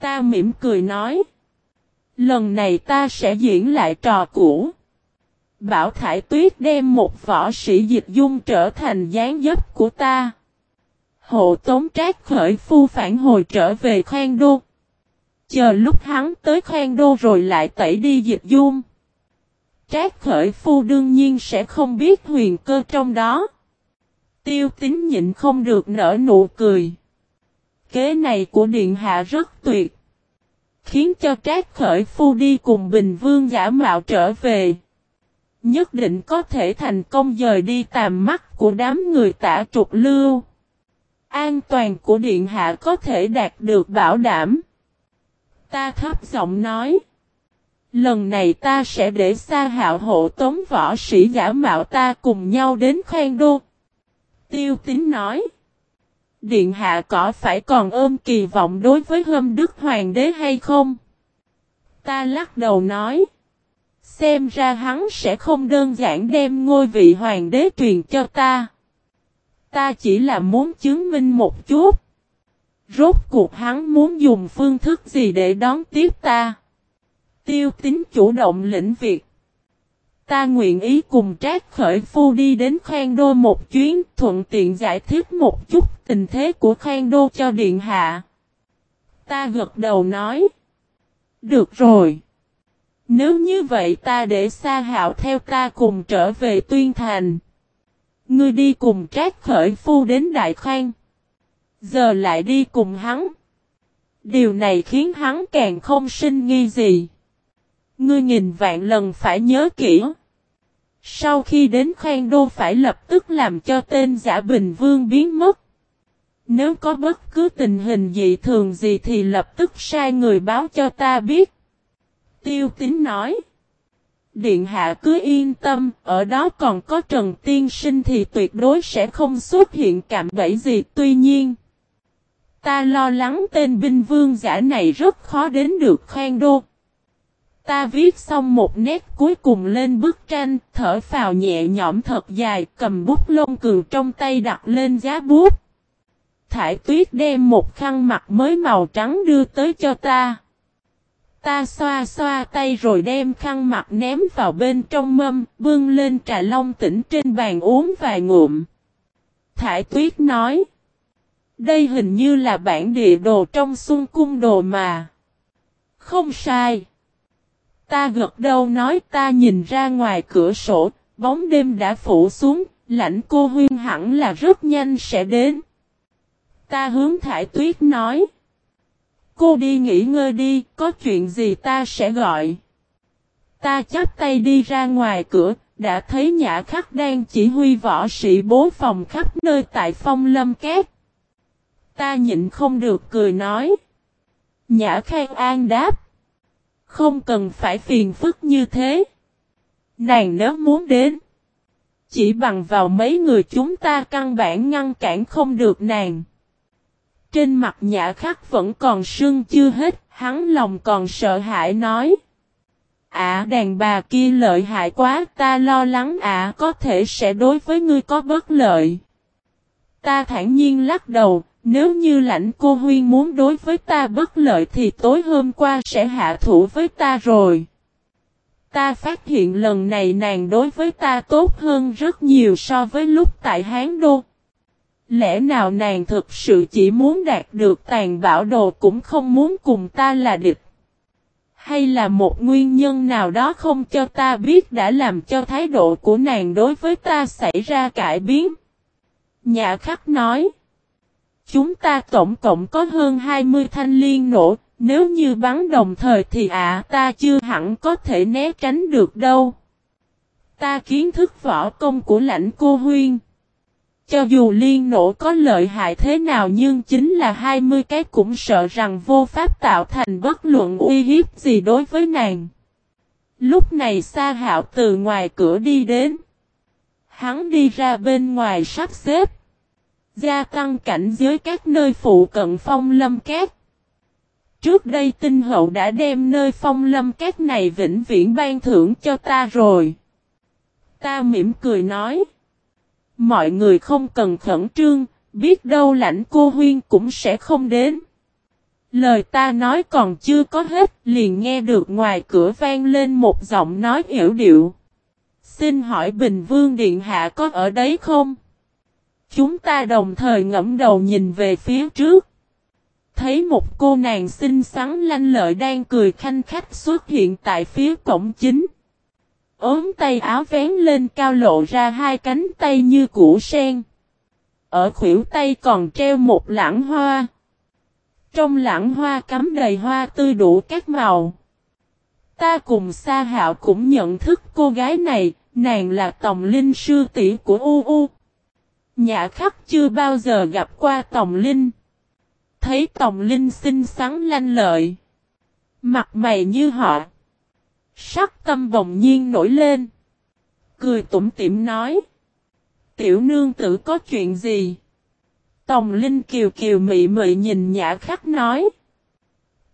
Ta mỉm cười nói. Lần này ta sẽ diễn lại trò cũ. Bảo Thải Tuyết đem một võ sĩ dịch dung trở thành gián dấp của ta. Hộ tống trác khởi phu phản hồi trở về khoang đô. Chờ lúc hắn tới khoang đô rồi lại tẩy đi dịch dung. Trác khởi phu đương nhiên sẽ không biết huyền cơ trong đó. Tiêu tính nhịn không được nở nụ cười. Kế này của Điện Hạ rất tuyệt. Khiến cho Trác khởi phu đi cùng Bình Vương giả mạo trở về. Nhất định có thể thành công dời đi tàm mắt của đám người tả trục lưu. An toàn của Điện Hạ có thể đạt được bảo đảm. Ta thấp giọng nói. Lần này ta sẽ để xa hạo hộ tống võ sĩ giả mạo ta cùng nhau đến khoan đô. Tiêu tín nói. Điện hạ có phải còn ôm kỳ vọng đối với hâm đức hoàng đế hay không? Ta lắc đầu nói. Xem ra hắn sẽ không đơn giản đem ngôi vị hoàng đế truyền cho ta. Ta chỉ là muốn chứng minh một chút. Rốt cuộc hắn muốn dùng phương thức gì để đón tiếp ta. Tiêu tính chủ động lĩnh việc. Ta nguyện ý cùng trác khởi phu đi đến Khang đô một chuyến, thuận tiện giải thích một chút tình thế của Khang đô cho điện hạ. Ta gật đầu nói. Được rồi. Nếu như vậy ta để Sa Hạo theo ta cùng trở về Tuyên Thành. Ngươi đi cùng Trác Khởi Phu đến Đại Khang. Giờ lại đi cùng hắn. Điều này khiến hắn càng không sinh nghi gì. Ngươi nghìn vạn lần phải nhớ kỹ. Sau khi đến Khang Đô phải lập tức làm cho tên giả Bình Vương biến mất. Nếu có bất cứ tình hình dị thường gì thì lập tức sai người báo cho ta biết. Tiêu tín nói. Điện hạ cứ yên tâm, ở đó còn có Trần Tiên Sinh thì tuyệt đối sẽ không xuất hiện cạm bẫy gì. Tuy nhiên, ta lo lắng tên binh vương giả này rất khó đến được khoan đô. Ta viết xong một nét cuối cùng lên bức tranh, thở phào nhẹ nhõm thật dài, cầm bút lông cường trong tay đặt lên giá bút. Thải tuyết đem một khăn mặt mới màu trắng đưa tới cho ta. Ta xoa xoa tay rồi đem khăn mặt ném vào bên trong mâm, bưng lên trà long tỉnh trên bàn uống vài ngụm. Thải tuyết nói. Đây hình như là bản địa đồ trong xuân cung đồ mà. Không sai. Ta gật đầu nói ta nhìn ra ngoài cửa sổ, bóng đêm đã phủ xuống, lãnh cô huyên hẳn là rất nhanh sẽ đến. Ta hướng thải tuyết nói. Cô đi nghỉ ngơi đi, có chuyện gì ta sẽ gọi. Ta chắp tay đi ra ngoài cửa, đã thấy nhã khắc đang chỉ huy võ sĩ bố phòng khắp nơi tại phong lâm két. Ta nhịn không được cười nói. Nhã Khang An đáp. Không cần phải phiền phức như thế. Nàng nếu muốn đến. Chỉ bằng vào mấy người chúng ta căn bản ngăn cản không được nàng. Trên mặt nhã khắc vẫn còn sưng chưa hết, hắn lòng còn sợ hãi nói. Ả đàn bà kia lợi hại quá, ta lo lắng ả có thể sẽ đối với ngươi có bất lợi. Ta thản nhiên lắc đầu, nếu như lãnh cô huyên muốn đối với ta bất lợi thì tối hôm qua sẽ hạ thủ với ta rồi. Ta phát hiện lần này nàng đối với ta tốt hơn rất nhiều so với lúc tại Hán Đô. Lẽ nào nàng thực sự chỉ muốn đạt được tàn bảo đồ cũng không muốn cùng ta là địch? Hay là một nguyên nhân nào đó không cho ta biết đã làm cho thái độ của nàng đối với ta xảy ra cải biến? Nhà khắc nói. Chúng ta tổng cộng có hơn 20 thanh liên nổ, nếu như bắn đồng thời thì ạ ta chưa hẳn có thể né tránh được đâu. Ta kiến thức võ công của lãnh cô huyên. Cho dù liên nổ có lợi hại thế nào nhưng chính là 20 cái cũng sợ rằng vô pháp tạo thành bất luận uy hiếp gì đối với nàng. Lúc này Sa Hạo từ ngoài cửa đi đến. Hắn đi ra bên ngoài sắp xếp. Gia tăng cảnh giới các nơi phụ cận phong lâm cát. Trước đây tinh hậu đã đem nơi phong lâm cát này vĩnh viễn ban thưởng cho ta rồi. Ta mỉm cười nói. Mọi người không cần khẩn trương, biết đâu lãnh cô huyên cũng sẽ không đến. Lời ta nói còn chưa có hết, liền nghe được ngoài cửa vang lên một giọng nói hiểu điệu. Xin hỏi Bình Vương Điện Hạ có ở đấy không? Chúng ta đồng thời ngẫm đầu nhìn về phía trước. Thấy một cô nàng xinh xắn lanh lợi đang cười khanh khách xuất hiện tại phía cổng chính. ốm tay áo vén lên cao lộ ra hai cánh tay như củ sen. Ở khuỷu tay còn treo một lãng hoa. Trong lãng hoa cắm đầy hoa tươi đủ các màu. Ta cùng Sa Hạo cũng nhận thức cô gái này, nàng là Tòng Linh sư tỷ của U U. Nhã khắc chưa bao giờ gặp qua Tòng Linh. Thấy Tòng Linh xinh xắn lanh lợi. Mặt mày như họ. Sắc tâm bồng nhiên nổi lên. Cười tủm tỉm nói. Tiểu nương tử có chuyện gì? Tòng Linh kiều kiều mị mị nhìn nhã khắc nói.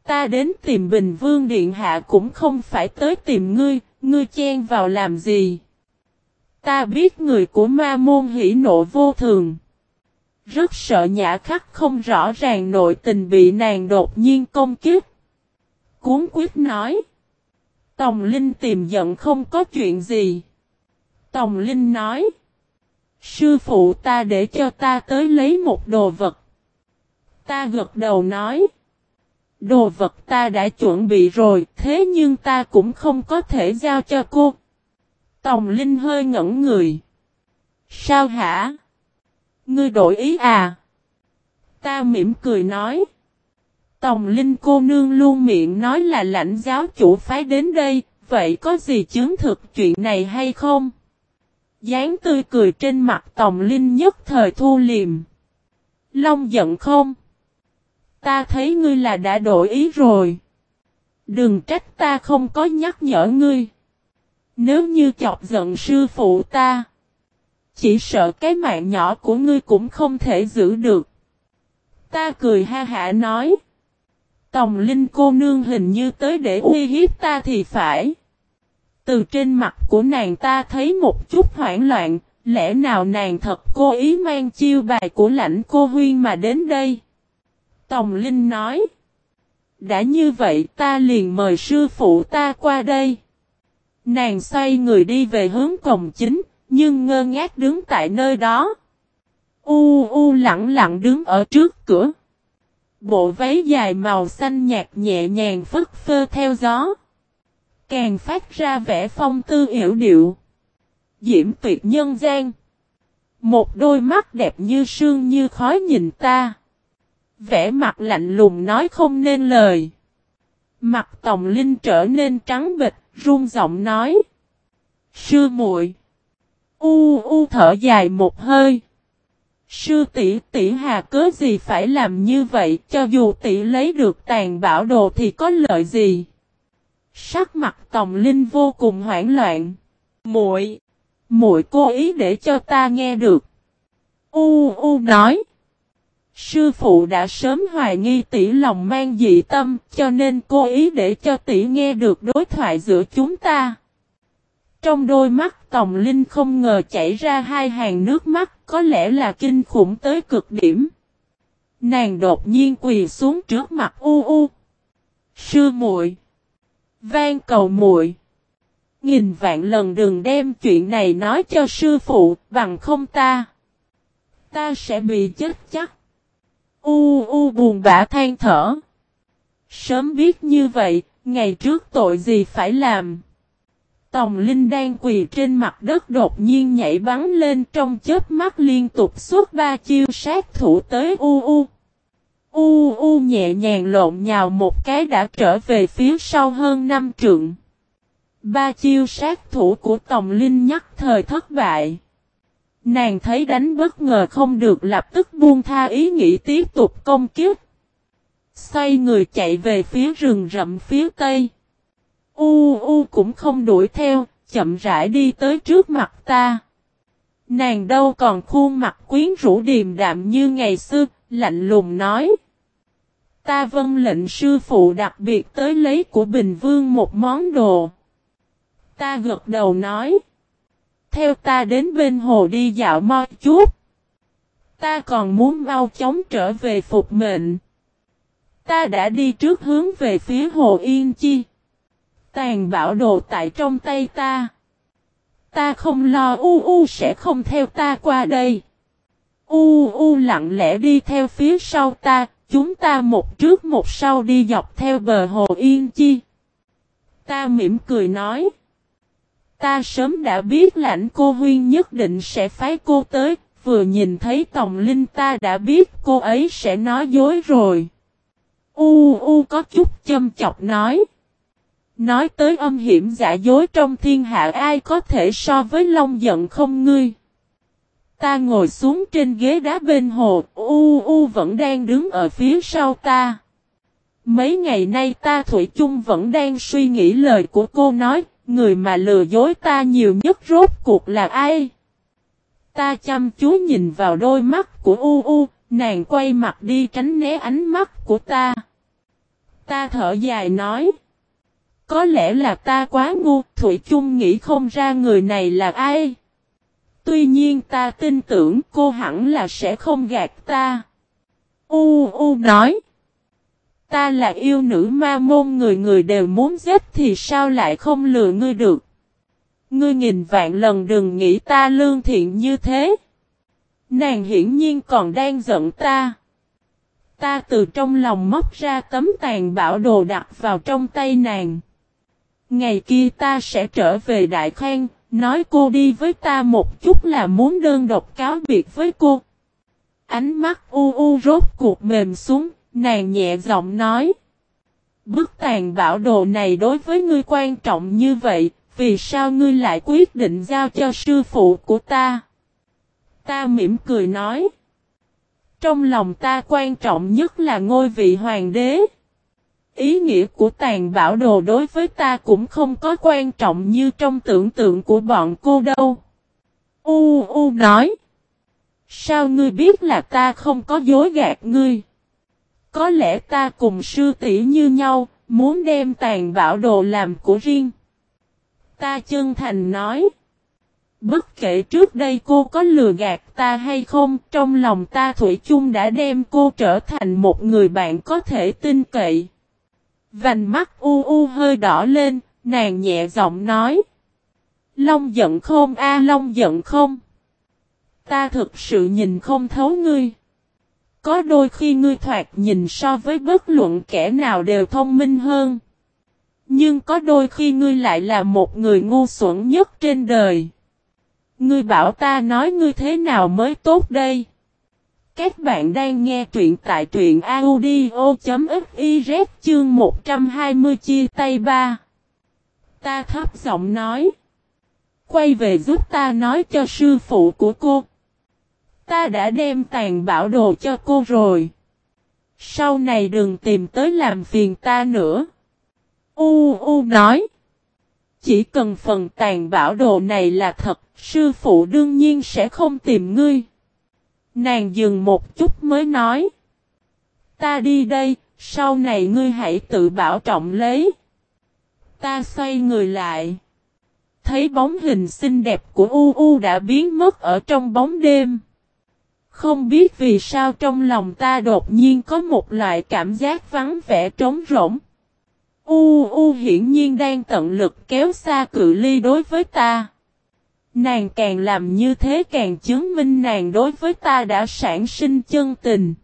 Ta đến tìm Bình Vương Điện Hạ cũng không phải tới tìm ngươi, ngươi chen vào làm gì? Ta biết người của ma môn hỉ nộ vô thường. Rất sợ nhã khắc không rõ ràng nội tình bị nàng đột nhiên công kiếp. Cuốn quyết nói. Tòng Linh tìm giận không có chuyện gì. Tòng Linh nói. Sư phụ ta để cho ta tới lấy một đồ vật. Ta gật đầu nói. Đồ vật ta đã chuẩn bị rồi, thế nhưng ta cũng không có thể giao cho cô. Tòng Linh hơi ngẩn người. Sao hả? Ngươi đổi ý à? Ta mỉm cười nói. Tòng Linh cô nương luôn miệng nói là lãnh giáo chủ phái đến đây, vậy có gì chứng thực chuyện này hay không? dáng tươi cười trên mặt Tòng Linh nhất thời thu liềm. Long giận không? Ta thấy ngươi là đã đổi ý rồi. Đừng trách ta không có nhắc nhở ngươi. Nếu như chọc giận sư phụ ta. Chỉ sợ cái mạng nhỏ của ngươi cũng không thể giữ được. Ta cười ha hạ nói. Tòng Linh cô nương hình như tới để uy hiếp ta thì phải. Từ trên mặt của nàng ta thấy một chút hoảng loạn, lẽ nào nàng thật cố ý mang chiêu bài của lãnh cô huyên mà đến đây? Tòng Linh nói. Đã như vậy ta liền mời sư phụ ta qua đây. Nàng xoay người đi về hướng cổng chính, nhưng ngơ ngác đứng tại nơi đó. U u lặng lặng đứng ở trước cửa. Bộ váy dài màu xanh nhạt nhẹ nhàng phất phơ theo gió. Càng phát ra vẻ phong tư hiểu điệu. Diễm tuyệt nhân gian. Một đôi mắt đẹp như sương như khói nhìn ta. Vẻ mặt lạnh lùng nói không nên lời. Mặt Tòng Linh trở nên trắng bịch, run giọng nói. Sư muội U u thở dài một hơi. Sư tỷ tỷ hà cớ gì phải làm như vậy, cho dù tỷ lấy được tàn bảo đồ thì có lợi gì? Sắc mặt Tòng Linh vô cùng hoảng loạn. Muội, muội cố ý để cho ta nghe được. U U nói. Sư phụ đã sớm hoài nghi tỷ lòng mang dị tâm, cho nên cố ý để cho tỷ nghe được đối thoại giữa chúng ta. Trong đôi mắt Tòng Linh không ngờ chảy ra hai hàng nước mắt, có lẽ là kinh khủng tới cực điểm. Nàng đột nhiên quỳ xuống trước mặt U U. Sư muội, van cầu muội, nghìn vạn lần đừng đem chuyện này nói cho sư phụ, bằng không ta, ta sẽ bị chết chắc. U U buồn bã than thở. Sớm biết như vậy, ngày trước tội gì phải làm. Tòng Linh đang quỳ trên mặt đất đột nhiên nhảy bắn lên trong chớp mắt liên tục suốt ba chiêu sát thủ tới U U. U U nhẹ nhàng lộn nhào một cái đã trở về phía sau hơn năm trượng. Ba chiêu sát thủ của Tòng Linh nhắc thời thất bại. Nàng thấy đánh bất ngờ không được lập tức buông tha ý nghĩ tiếp tục công kiếp. Xoay người chạy về phía rừng rậm phía tây. U U cũng không đuổi theo, chậm rãi đi tới trước mặt ta. Nàng đâu còn khuôn mặt quyến rũ điềm đạm như ngày xưa, lạnh lùng nói. Ta vâng lệnh sư phụ đặc biệt tới lấy của Bình Vương một món đồ. Ta gật đầu nói. Theo ta đến bên hồ đi dạo mo chút. Ta còn muốn mau chóng trở về phục mệnh. Ta đã đi trước hướng về phía hồ Yên Chi. Tàn bảo đồ tại trong tay ta. Ta không lo U U sẽ không theo ta qua đây. U U lặng lẽ đi theo phía sau ta, chúng ta một trước một sau đi dọc theo bờ hồ Yên Chi. Ta mỉm cười nói. Ta sớm đã biết lãnh cô huyên nhất định sẽ phái cô tới, vừa nhìn thấy Tòng Linh ta đã biết cô ấy sẽ nói dối rồi. U U có chút châm chọc nói. Nói tới âm hiểm giả dối trong thiên hạ ai có thể so với long giận không ngươi. Ta ngồi xuống trên ghế đá bên hồ, U U vẫn đang đứng ở phía sau ta. Mấy ngày nay ta Thủy chung vẫn đang suy nghĩ lời của cô nói, người mà lừa dối ta nhiều nhất rốt cuộc là ai? Ta chăm chú nhìn vào đôi mắt của U U, nàng quay mặt đi tránh né ánh mắt của ta. Ta thở dài nói. Có lẽ là ta quá ngu, Thủy chung nghĩ không ra người này là ai. Tuy nhiên ta tin tưởng cô hẳn là sẽ không gạt ta. U U nói. Ta là yêu nữ ma môn người người đều muốn giết thì sao lại không lừa ngươi được. Ngươi nghìn vạn lần đừng nghĩ ta lương thiện như thế. Nàng hiển nhiên còn đang giận ta. Ta từ trong lòng móc ra tấm tàn bảo đồ đặt vào trong tay nàng. Ngày kia ta sẽ trở về Đại Khang, nói cô đi với ta một chút là muốn đơn độc cáo biệt với cô. Ánh mắt u u rốt cuộc mềm xuống, nàng nhẹ giọng nói. Bức tàn bảo đồ này đối với ngươi quan trọng như vậy, vì sao ngươi lại quyết định giao cho sư phụ của ta? Ta mỉm cười nói. Trong lòng ta quan trọng nhất là ngôi vị hoàng đế. Ý nghĩa của tàn bảo đồ đối với ta cũng không có quan trọng như trong tưởng tượng của bọn cô đâu. U U nói. Sao ngươi biết là ta không có dối gạt ngươi? Có lẽ ta cùng sư tỷ như nhau, muốn đem tàn bảo đồ làm của riêng. Ta chân thành nói. Bất kể trước đây cô có lừa gạt ta hay không, trong lòng ta Thủy chung đã đem cô trở thành một người bạn có thể tin cậy. Vành mắt u u hơi đỏ lên, nàng nhẹ giọng nói. Long giận không a Long giận không? Ta thực sự nhìn không thấu ngươi. Có đôi khi ngươi thoạt nhìn so với bất luận kẻ nào đều thông minh hơn. Nhưng có đôi khi ngươi lại là một người ngu xuẩn nhất trên đời. Ngươi bảo ta nói ngươi thế nào mới tốt đây? Các bạn đang nghe truyện tại truyện audio.fiz chương 120 chia tay ba. Ta thấp giọng nói. Quay về giúp ta nói cho sư phụ của cô. Ta đã đem tàn bảo đồ cho cô rồi. Sau này đừng tìm tới làm phiền ta nữa. U U nói. Chỉ cần phần tàn bảo đồ này là thật, sư phụ đương nhiên sẽ không tìm ngươi. Nàng dừng một chút mới nói. Ta đi đây, sau này ngươi hãy tự bảo trọng lấy. Ta xoay người lại. Thấy bóng hình xinh đẹp của U U đã biến mất ở trong bóng đêm. Không biết vì sao trong lòng ta đột nhiên có một loại cảm giác vắng vẻ trống rỗng. U U hiển nhiên đang tận lực kéo xa cự ly đối với ta. Nàng càng làm như thế càng chứng minh nàng đối với ta đã sản sinh chân tình.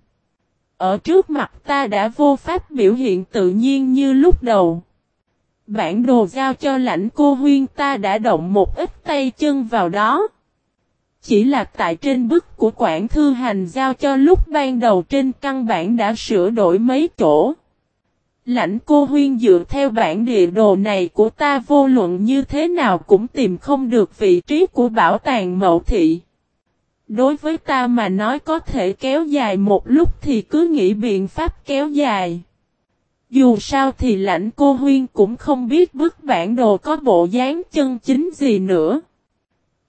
Ở trước mặt ta đã vô pháp biểu hiện tự nhiên như lúc đầu. Bản đồ giao cho lãnh cô huyên ta đã động một ít tay chân vào đó. Chỉ là tại trên bức của quản thư hành giao cho lúc ban đầu trên căn bản đã sửa đổi mấy chỗ. Lãnh cô huyên dựa theo bản địa đồ này của ta vô luận như thế nào cũng tìm không được vị trí của bảo tàng mậu thị. Đối với ta mà nói có thể kéo dài một lúc thì cứ nghĩ biện pháp kéo dài. Dù sao thì lãnh cô huyên cũng không biết bức bản đồ có bộ dáng chân chính gì nữa.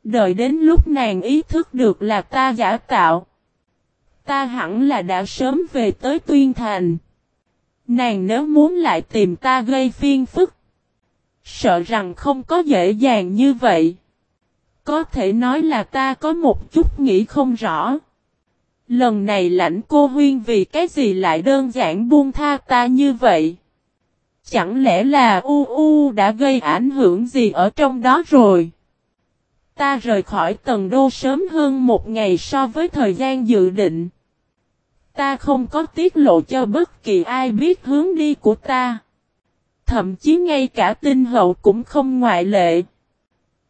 Đợi đến lúc nàng ý thức được là ta giả tạo. Ta hẳn là đã sớm về tới Tuyên Thành. Nàng nếu muốn lại tìm ta gây phiên phức. Sợ rằng không có dễ dàng như vậy. Có thể nói là ta có một chút nghĩ không rõ. Lần này lãnh cô huyên vì cái gì lại đơn giản buông tha ta như vậy? Chẳng lẽ là U U đã gây ảnh hưởng gì ở trong đó rồi? Ta rời khỏi tầng đô sớm hơn một ngày so với thời gian dự định. Ta không có tiết lộ cho bất kỳ ai biết hướng đi của ta. Thậm chí ngay cả tinh hậu cũng không ngoại lệ.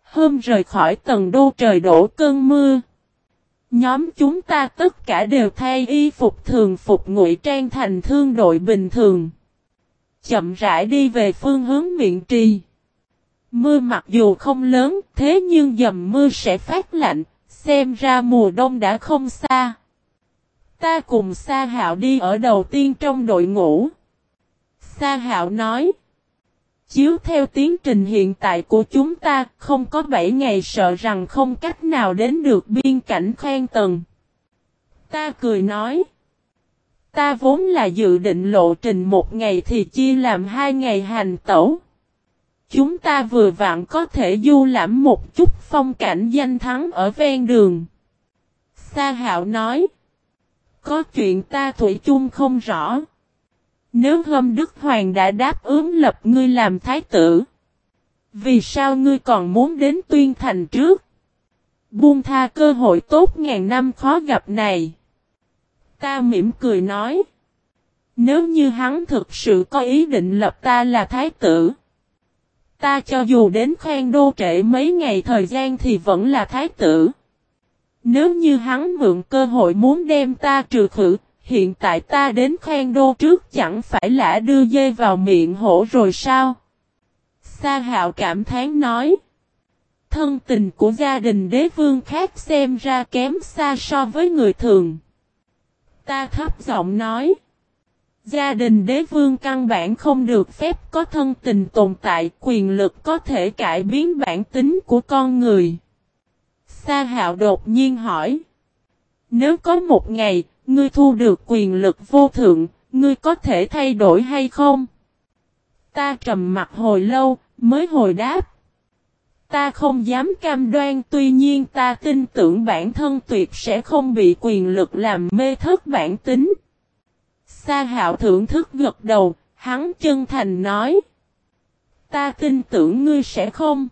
Hôm rời khỏi tầng đô trời đổ cơn mưa. Nhóm chúng ta tất cả đều thay y phục thường phục ngụy trang thành thương đội bình thường. Chậm rãi đi về phương hướng miệng trì. Mưa mặc dù không lớn, thế nhưng dầm mưa sẽ phát lạnh, xem ra mùa đông đã không xa. Ta cùng Sa Hạo đi ở đầu tiên trong đội ngũ. Sa Hạo nói. Chiếu theo tiến trình hiện tại của chúng ta, không có 7 ngày sợ rằng không cách nào đến được biên cảnh khoan tầng. Ta cười nói. Ta vốn là dự định lộ trình một ngày thì chia làm hai ngày hành tẩu. Chúng ta vừa vặn có thể du lãm một chút phong cảnh danh thắng ở ven đường. Sa hạo nói. Có chuyện ta thủy chung không rõ. Nếu hâm Đức Hoàng đã đáp ứng lập ngươi làm thái tử. Vì sao ngươi còn muốn đến tuyên thành trước? Buông tha cơ hội tốt ngàn năm khó gặp này. Ta mỉm cười nói. Nếu như hắn thực sự có ý định lập ta là thái tử. Ta cho dù đến khoan đô trễ mấy ngày thời gian thì vẫn là thái tử. Nếu như hắn mượn cơ hội muốn đem ta trừ khử, hiện tại ta đến khoan đô trước chẳng phải là đưa dây vào miệng hổ rồi sao? Sa hạo cảm thán nói. Thân tình của gia đình đế vương khác xem ra kém xa so với người thường. Ta thấp giọng nói. Gia đình đế vương căn bản không được phép có thân tình tồn tại quyền lực có thể cải biến bản tính của con người. Sa hạo đột nhiên hỏi. Nếu có một ngày, ngươi thu được quyền lực vô thượng, ngươi có thể thay đổi hay không? Ta trầm mặt hồi lâu, mới hồi đáp. Ta không dám cam đoan tuy nhiên ta tin tưởng bản thân tuyệt sẽ không bị quyền lực làm mê thất bản tính. Sa hạo thưởng thức gật đầu, hắn chân thành nói. Ta tin tưởng ngươi sẽ không.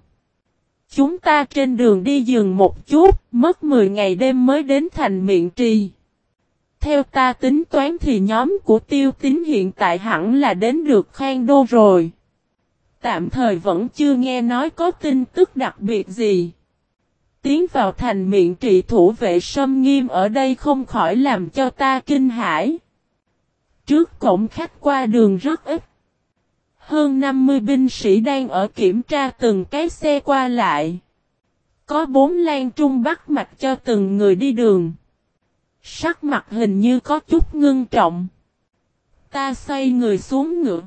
Chúng ta trên đường đi dừng một chút, mất 10 ngày đêm mới đến thành miệng trì. Theo ta tính toán thì nhóm của tiêu tính hiện tại hẳn là đến được khoan đô rồi. Tạm thời vẫn chưa nghe nói có tin tức đặc biệt gì. Tiến vào thành miệng trị thủ vệ sâm nghiêm ở đây không khỏi làm cho ta kinh hãi. Trước cổng khách qua đường rất ít. Hơn 50 binh sĩ đang ở kiểm tra từng cái xe qua lại. Có bốn lan trung bắt mặt cho từng người đi đường. Sắc mặt hình như có chút ngưng trọng. Ta xoay người xuống ngựa.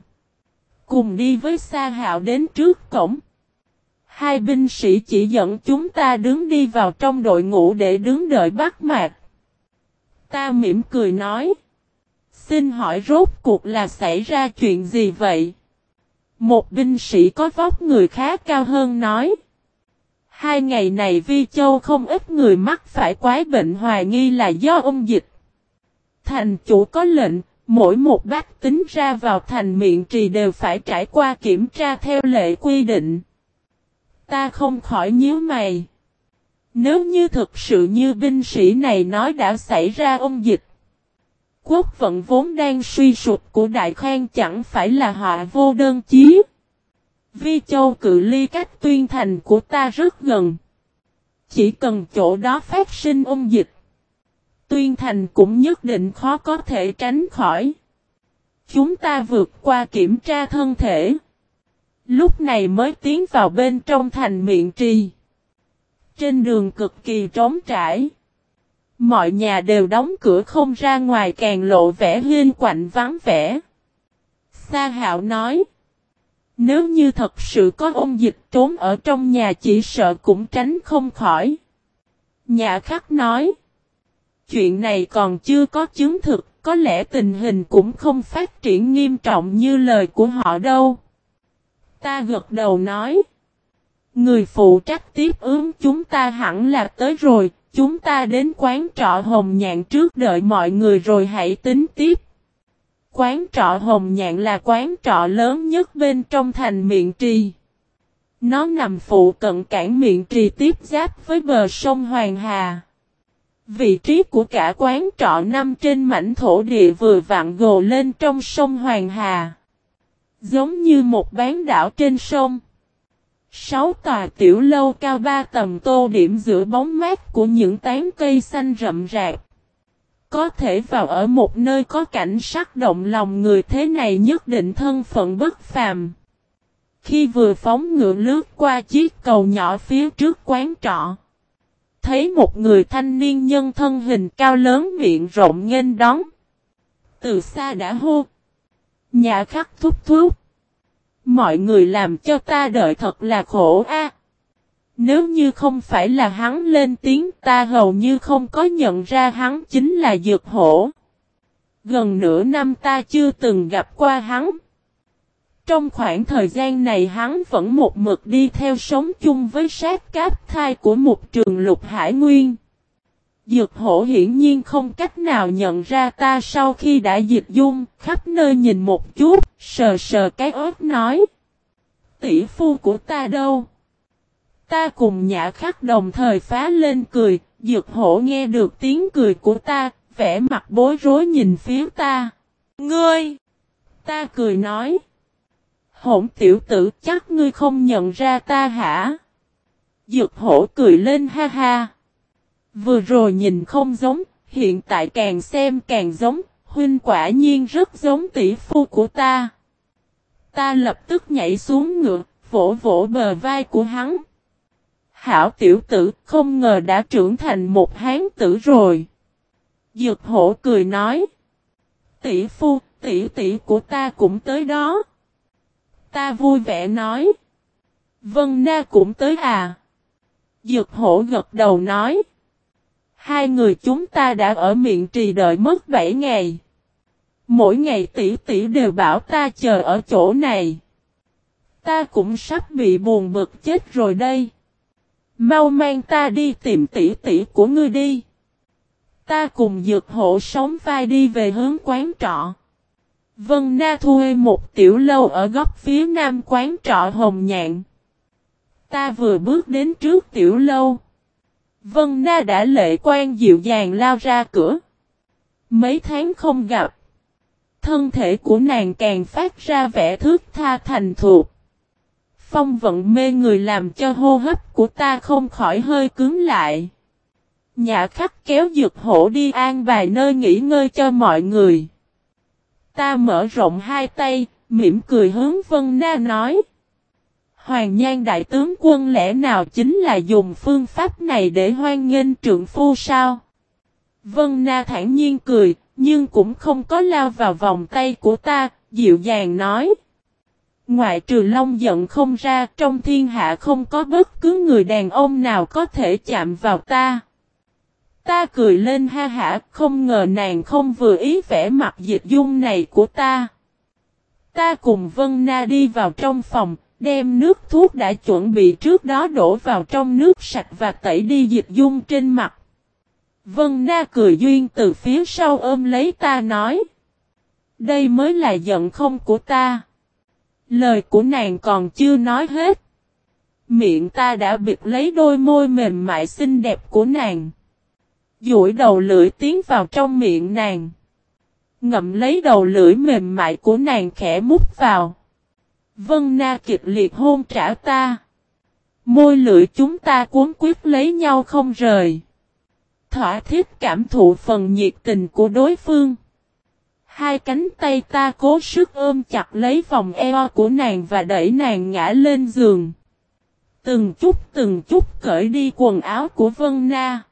Cùng đi với Sa Hạo đến trước cổng. Hai binh sĩ chỉ dẫn chúng ta đứng đi vào trong đội ngũ để đứng đợi bắt mạc. Ta mỉm cười nói. Xin hỏi rốt cuộc là xảy ra chuyện gì vậy? Một binh sĩ có vóc người khá cao hơn nói. Hai ngày này Vi Châu không ít người mắc phải quái bệnh hoài nghi là do ông dịch. Thành chủ có lệnh, mỗi một bác tính ra vào thành miệng trì đều phải trải qua kiểm tra theo lệ quy định. Ta không khỏi nhíu mày. Nếu như thực sự như binh sĩ này nói đã xảy ra ông dịch. Quốc vận vốn đang suy sụp của Đại Khang chẳng phải là họ vô đơn chí. Vi châu cự ly cách tuyên thành của ta rất gần. Chỉ cần chỗ đó phát sinh ôn dịch. Tuyên thành cũng nhất định khó có thể tránh khỏi. Chúng ta vượt qua kiểm tra thân thể. Lúc này mới tiến vào bên trong thành miệng trì. Trên đường cực kỳ trống trải. Mọi nhà đều đóng cửa không ra ngoài càng lộ vẻ huyên quạnh vắng vẻ. Sa hạo nói. Nếu như thật sự có ông dịch trốn ở trong nhà chỉ sợ cũng tránh không khỏi. Nhà khắc nói. Chuyện này còn chưa có chứng thực, có lẽ tình hình cũng không phát triển nghiêm trọng như lời của họ đâu. Ta gật đầu nói. Người phụ trách tiếp ứng chúng ta hẳn là tới rồi, chúng ta đến quán trọ hồng nhạn trước đợi mọi người rồi hãy tính tiếp. Quán trọ Hồng Nhạn là quán trọ lớn nhất bên trong thành miệng trì. Nó nằm phụ cận cảng miệng trì tiếp giáp với bờ sông Hoàng Hà. Vị trí của cả quán trọ nằm trên mảnh thổ địa vừa vặn gồ lên trong sông Hoàng Hà. Giống như một bán đảo trên sông. Sáu tòa tiểu lâu cao ba tầng tô điểm giữa bóng mát của những tán cây xanh rậm rạp. Có thể vào ở một nơi có cảnh sắc động lòng người thế này nhất định thân phận bất phàm. Khi vừa phóng ngựa lướt qua chiếc cầu nhỏ phía trước quán trọ. Thấy một người thanh niên nhân thân hình cao lớn miệng rộng nghênh đón. Từ xa đã hô. Nhà khắc thúc thúc. Mọi người làm cho ta đợi thật là khổ a. Nếu như không phải là hắn lên tiếng, ta hầu như không có nhận ra hắn chính là dược hổ. Gần nửa năm ta chưa từng gặp qua hắn. Trong khoảng thời gian này hắn vẫn một mực đi theo sống chung với sát cáp thai của một trường lục hải nguyên. Dược hổ hiển nhiên không cách nào nhận ra ta sau khi đã dịch dung, khắp nơi nhìn một chút, sờ sờ cái ớt nói. Tỷ phu của ta đâu? Ta cùng nhã khắc đồng thời phá lên cười, dược hổ nghe được tiếng cười của ta, vẻ mặt bối rối nhìn phía ta. Ngươi! Ta cười nói. Hổn tiểu tử chắc ngươi không nhận ra ta hả? Dược hổ cười lên ha ha. Vừa rồi nhìn không giống, hiện tại càng xem càng giống, huynh quả nhiên rất giống tỷ phu của ta. Ta lập tức nhảy xuống ngựa, vỗ vỗ bờ vai của hắn. Hảo tiểu tử không ngờ đã trưởng thành một hán tử rồi. Dược hổ cười nói. Tỷ phu, tỷ tỷ của ta cũng tới đó. Ta vui vẻ nói. Vân Na cũng tới à. Dược hổ gật đầu nói. Hai người chúng ta đã ở miệng trì đợi mất bảy ngày. Mỗi ngày tỷ tỷ đều bảo ta chờ ở chỗ này. Ta cũng sắp bị buồn bực chết rồi đây. Mau mang ta đi tìm tỷ tỷ của ngươi đi. Ta cùng dược hộ sống vai đi về hướng quán trọ. Vân Na thuê một tiểu lâu ở góc phía nam quán trọ Hồng Nhạn. Ta vừa bước đến trước tiểu lâu. Vân Na đã lệ quan dịu dàng lao ra cửa. Mấy tháng không gặp. Thân thể của nàng càng phát ra vẻ thước tha thành thuộc. Phong vận mê người làm cho hô hấp của ta không khỏi hơi cứng lại. Nhà khắc kéo dược hổ đi an vài nơi nghỉ ngơi cho mọi người. Ta mở rộng hai tay, mỉm cười hướng Vân Na nói. Hoàng Nhan đại tướng quân lẽ nào chính là dùng phương pháp này để hoan nghênh trượng phu sao? Vân Na thản nhiên cười, nhưng cũng không có lao vào vòng tay của ta, dịu dàng nói. Ngoại trừ Long giận không ra, trong thiên hạ không có bất cứ người đàn ông nào có thể chạm vào ta. Ta cười lên ha hả, không ngờ nàng không vừa ý vẻ mặt dịch dung này của ta. Ta cùng Vân Na đi vào trong phòng, đem nước thuốc đã chuẩn bị trước đó đổ vào trong nước sạch và tẩy đi dịch dung trên mặt. Vân Na cười duyên từ phía sau ôm lấy ta nói. Đây mới là giận không của ta. Lời của nàng còn chưa nói hết. Miệng ta đã bịt lấy đôi môi mềm mại xinh đẹp của nàng. duỗi đầu lưỡi tiến vào trong miệng nàng. Ngậm lấy đầu lưỡi mềm mại của nàng khẽ mút vào. Vân Na kịch liệt hôn trả ta. Môi lưỡi chúng ta cuốn quyết lấy nhau không rời. Thỏa thiết cảm thụ phần nhiệt tình của đối phương. Hai cánh tay ta cố sức ôm chặt lấy vòng eo của nàng và đẩy nàng ngã lên giường. Từng chút từng chút cởi đi quần áo của Vân Na.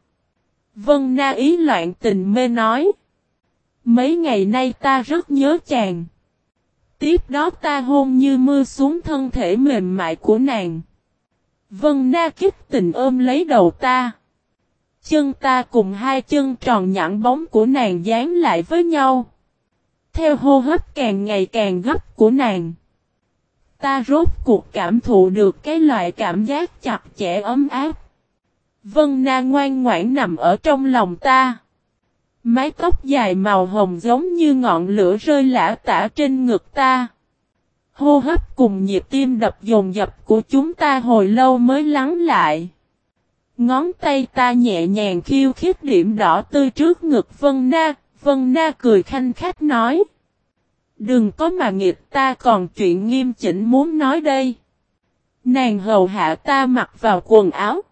Vân Na ý loạn tình mê nói. Mấy ngày nay ta rất nhớ chàng. Tiếp đó ta hôn như mưa xuống thân thể mềm mại của nàng. Vân Na kích tình ôm lấy đầu ta. Chân ta cùng hai chân tròn nhẵn bóng của nàng dán lại với nhau. Theo hô hấp càng ngày càng gấp của nàng. Ta rốt cuộc cảm thụ được cái loại cảm giác chặt chẽ ấm áp. Vân Na ngoan ngoãn nằm ở trong lòng ta. Mái tóc dài màu hồng giống như ngọn lửa rơi lã tả trên ngực ta. Hô hấp cùng nhịp tim đập dồn dập của chúng ta hồi lâu mới lắng lại. Ngón tay ta nhẹ nhàng khiêu khích điểm đỏ tươi trước ngực Vân Na, Vân Na cười khanh khách nói. Đừng có mà nghịch ta còn chuyện nghiêm chỉnh muốn nói đây. Nàng hầu hạ ta mặc vào quần áo.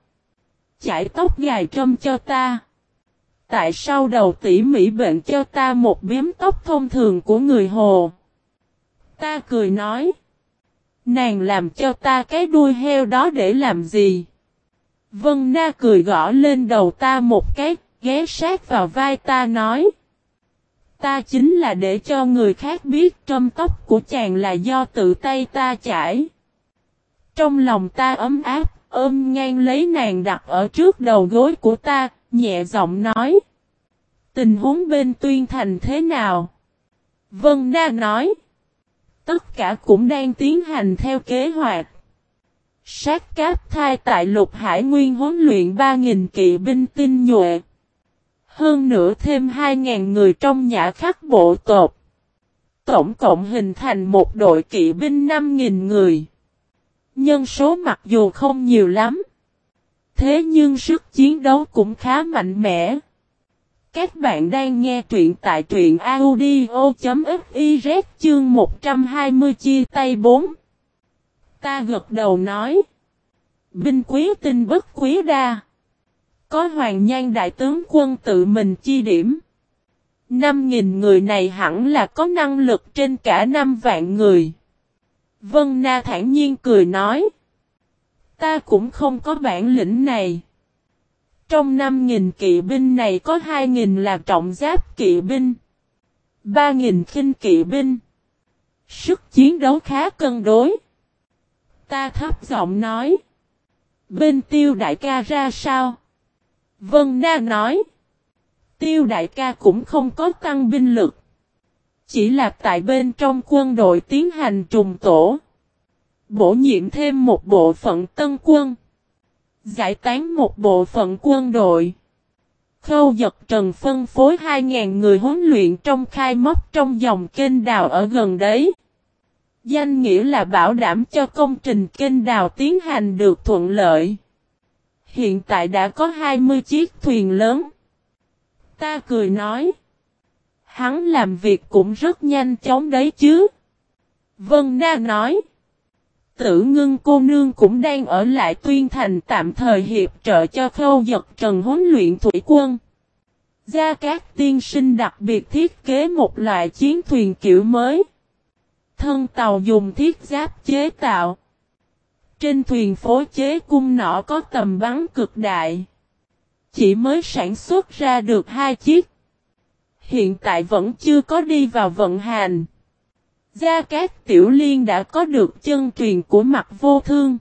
Chải tóc dài trâm cho ta. Tại sao đầu tỉ mỉ bệnh cho ta một biếm tóc thông thường của người hồ? Ta cười nói. Nàng làm cho ta cái đuôi heo đó để làm gì? Vân Na cười gõ lên đầu ta một cái, ghé sát vào vai ta nói. Ta chính là để cho người khác biết trâm tóc của chàng là do tự tay ta chải. Trong lòng ta ấm áp, ôm ngang lấy nàng đặt ở trước đầu gối của ta, nhẹ giọng nói. Tình huống bên tuyên thành thế nào? Vân Na nói. Tất cả cũng đang tiến hành theo kế hoạch. Sát cáp thai tại lục hải nguyên huấn luyện 3.000 kỵ binh tinh nhuệ. Hơn nữa thêm 2.000 người trong nhã khắc bộ tộc. Tổng cộng hình thành một đội kỵ binh 5.000 người. Nhân số mặc dù không nhiều lắm. Thế nhưng sức chiến đấu cũng khá mạnh mẽ. Các bạn đang nghe truyện tại truyện audio.fiz chương 120 chia tay 4. Ta gật đầu nói. Binh quý tinh bất quý đa. Có hoàng nhan đại tướng quân tự mình chi điểm. 5.000 người này hẳn là có năng lực trên cả 5 vạn người. Vân Na thản nhiên cười nói. Ta cũng không có bản lĩnh này. Trong 5.000 kỵ binh này có 2.000 là trọng giáp kỵ binh. 3.000 khinh kỵ binh. Sức chiến đấu khá cân đối. Ta thấp giọng nói. Bên tiêu đại ca ra sao? Vân Na nói. Tiêu đại ca cũng không có tăng binh lực. Chỉ là tại bên trong quân đội tiến hành trùng tổ. Bổ nhiệm thêm một bộ phận tân quân. Giải tán một bộ phận quân đội. Khâu giật trần phân phối 2.000 người huấn luyện trong khai mốc trong dòng kênh đào ở gần đấy. Danh nghĩa là bảo đảm cho công trình kênh đào tiến hành được thuận lợi. Hiện tại đã có 20 chiếc thuyền lớn. Ta cười nói. Hắn làm việc cũng rất nhanh chóng đấy chứ. Vân Na nói. Tử ngưng cô nương cũng đang ở lại tuyên thành tạm thời hiệp trợ cho khâu giật trần huấn luyện thủy quân. Gia Cát tiên sinh đặc biệt thiết kế một loại chiến thuyền kiểu mới. Thân tàu dùng thiết giáp chế tạo. Trên thuyền phối chế cung nỏ có tầm bắn cực đại. chỉ mới sản xuất ra được hai chiếc. Hiện tại vẫn chưa có đi vào vận hành. Gia Cát Tiểu Liên đã có được chân truyền của mặt vô thương.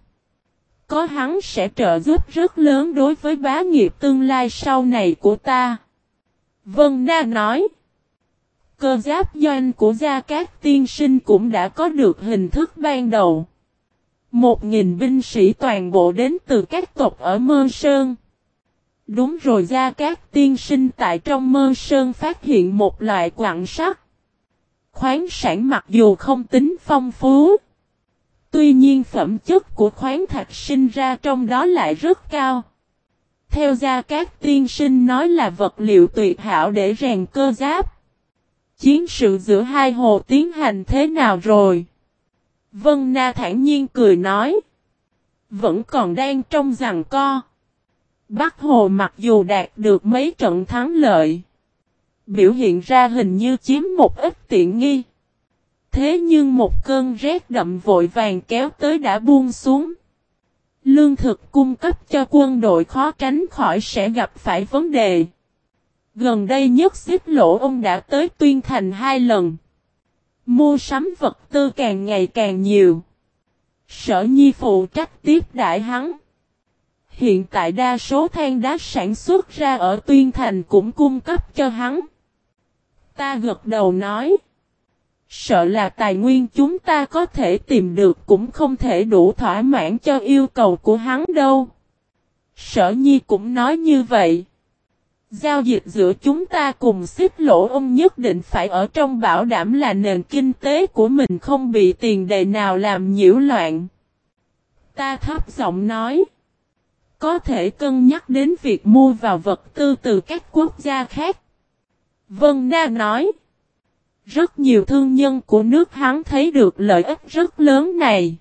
Có hắn sẽ trợ giúp rất lớn đối với bá nghiệp tương lai sau này của ta. Vân Na nói. Cơ giáp doanh của Gia Cát Tiên Sinh cũng đã có được hình thức ban đầu. Một nghìn binh sĩ toàn bộ đến từ các tộc ở Mơ Sơn. Đúng rồi, Gia Cát Tiên Sinh tại trong Mơ Sơn phát hiện một loại quặng sắt. Khoáng sản mặc dù không tính phong phú. Tuy nhiên phẩm chất của khoáng thạch sinh ra trong đó lại rất cao. Theo Gia các Tiên Sinh nói là vật liệu tuyệt hảo để rèn cơ giáp. Chiến sự giữa hai hồ tiến hành thế nào rồi? Vân Na thản nhiên cười nói. Vẫn còn đang trong rằng co. Bắc Hồ mặc dù đạt được mấy trận thắng lợi. Biểu hiện ra hình như chiếm một ít tiện nghi. Thế nhưng một cơn rét đậm vội vàng kéo tới đã buông xuống. Lương thực cung cấp cho quân đội khó tránh khỏi sẽ gặp phải vấn đề. Gần đây nhất xích lỗ ông đã tới tuyên thành hai lần. Mua sắm vật tư càng ngày càng nhiều. Sở nhi phụ trách tiếp đại hắn. Hiện tại đa số than đá sản xuất ra ở tuyên thành cũng cung cấp cho hắn. Ta gật đầu nói. Sợ là tài nguyên chúng ta có thể tìm được cũng không thể đủ thỏa mãn cho yêu cầu của hắn đâu. Sở nhi cũng nói như vậy. Giao dịch giữa chúng ta cùng xích lỗ ông nhất định phải ở trong bảo đảm là nền kinh tế của mình không bị tiền đề nào làm nhiễu loạn. Ta thấp giọng nói. Có thể cân nhắc đến việc mua vào vật tư từ các quốc gia khác. Vân Na nói. Rất nhiều thương nhân của nước hắn thấy được lợi ích rất lớn này.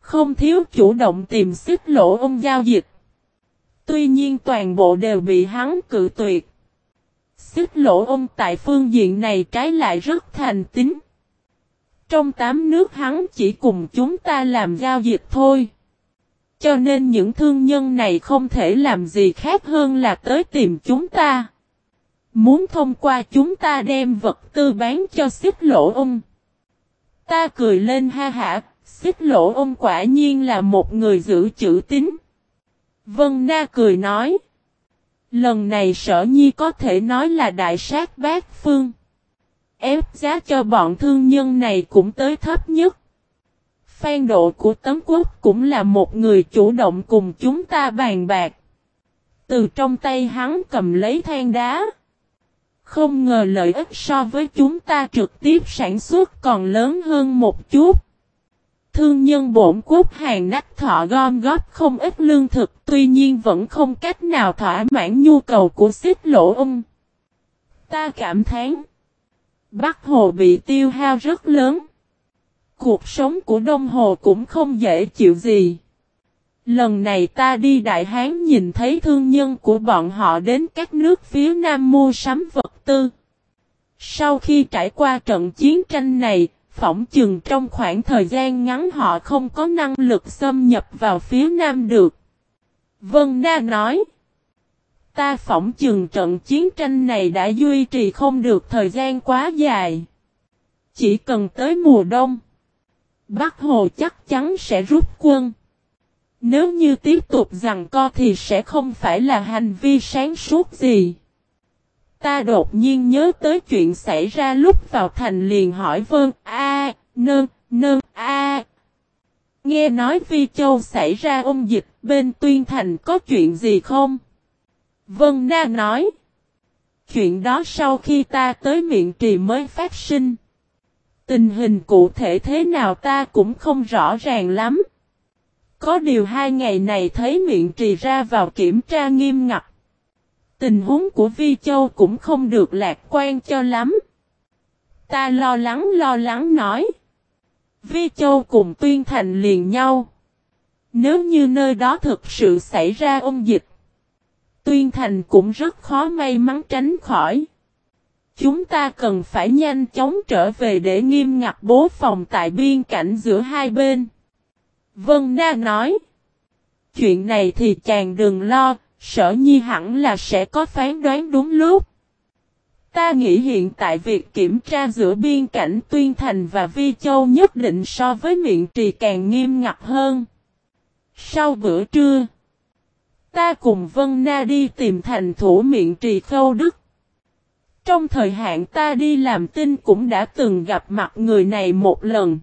Không thiếu chủ động tìm xích lỗ ông giao dịch. Tuy nhiên toàn bộ đều bị hắn cự tuyệt. Xích lỗ ông tại phương diện này trái lại rất thành tính. Trong tám nước hắn chỉ cùng chúng ta làm giao dịch thôi. Cho nên những thương nhân này không thể làm gì khác hơn là tới tìm chúng ta. Muốn thông qua chúng ta đem vật tư bán cho xích lỗ ông. Ta cười lên ha hả, xích lỗ ông quả nhiên là một người giữ chữ tín. Vân Na cười nói. Lần này sở nhi có thể nói là đại sát bát phương. Ép giá cho bọn thương nhân này cũng tới thấp nhất. Phan độ của Tấn Quốc cũng là một người chủ động cùng chúng ta bàn bạc. Từ trong tay hắn cầm lấy than đá. Không ngờ lợi ích so với chúng ta trực tiếp sản xuất còn lớn hơn một chút. Thương nhân bổn quốc hàng nách thọ gom góp không ít lương thực, tuy nhiên vẫn không cách nào thỏa mãn nhu cầu của xích lỗ ung. Ta cảm thán. Bắc Hồ bị tiêu hao rất lớn. Cuộc sống của Đông Hồ cũng không dễ chịu gì. Lần này ta đi Đại Hán nhìn thấy thương nhân của bọn họ đến các nước phía Nam mua sắm vật tư. Sau khi trải qua trận chiến tranh này, phỏng chừng trong khoảng thời gian ngắn họ không có năng lực xâm nhập vào phía Nam được. Vân Na nói, ta phỏng chừng trận chiến tranh này đã duy trì không được thời gian quá dài. Chỉ cần tới mùa đông, Bắc Hồ chắc chắn sẽ rút quân. Nếu như tiếp tục rằng co thì sẽ không phải là hành vi sáng suốt gì. Ta đột nhiên nhớ tới chuyện xảy ra lúc vào thành liền hỏi Vân A, Nơn, Nơn A. Nghe nói Vi Châu xảy ra ông dịch bên Tuyên Thành có chuyện gì không? Vân Na nói. Chuyện đó sau khi ta tới miệng trì mới phát sinh. Tình hình cụ thể thế nào ta cũng không rõ ràng lắm. Có điều hai ngày này thấy miệng trì ra vào kiểm tra nghiêm ngặt. Tình huống của Vi Châu cũng không được lạc quan cho lắm. Ta lo lắng lo lắng nói. Vi Châu cùng Tuyên Thành liền nhau. Nếu như nơi đó thực sự xảy ra ôn dịch. Tuyên Thành cũng rất khó may mắn tránh khỏi. Chúng ta cần phải nhanh chóng trở về để nghiêm ngặt bố phòng tại biên cảnh giữa hai bên. Vân Na nói. Chuyện này thì chàng đừng lo, sở nhi hẳn là sẽ có phán đoán đúng lúc. Ta nghĩ hiện tại việc kiểm tra giữa biên cảnh Tuyên Thành và Vi Châu nhất định so với miệng trì càng nghiêm ngặt hơn. Sau bữa trưa, ta cùng Vân Na đi tìm thành thủ miệng trì khâu đức. Trong thời hạn ta đi làm tin cũng đã từng gặp mặt người này một lần.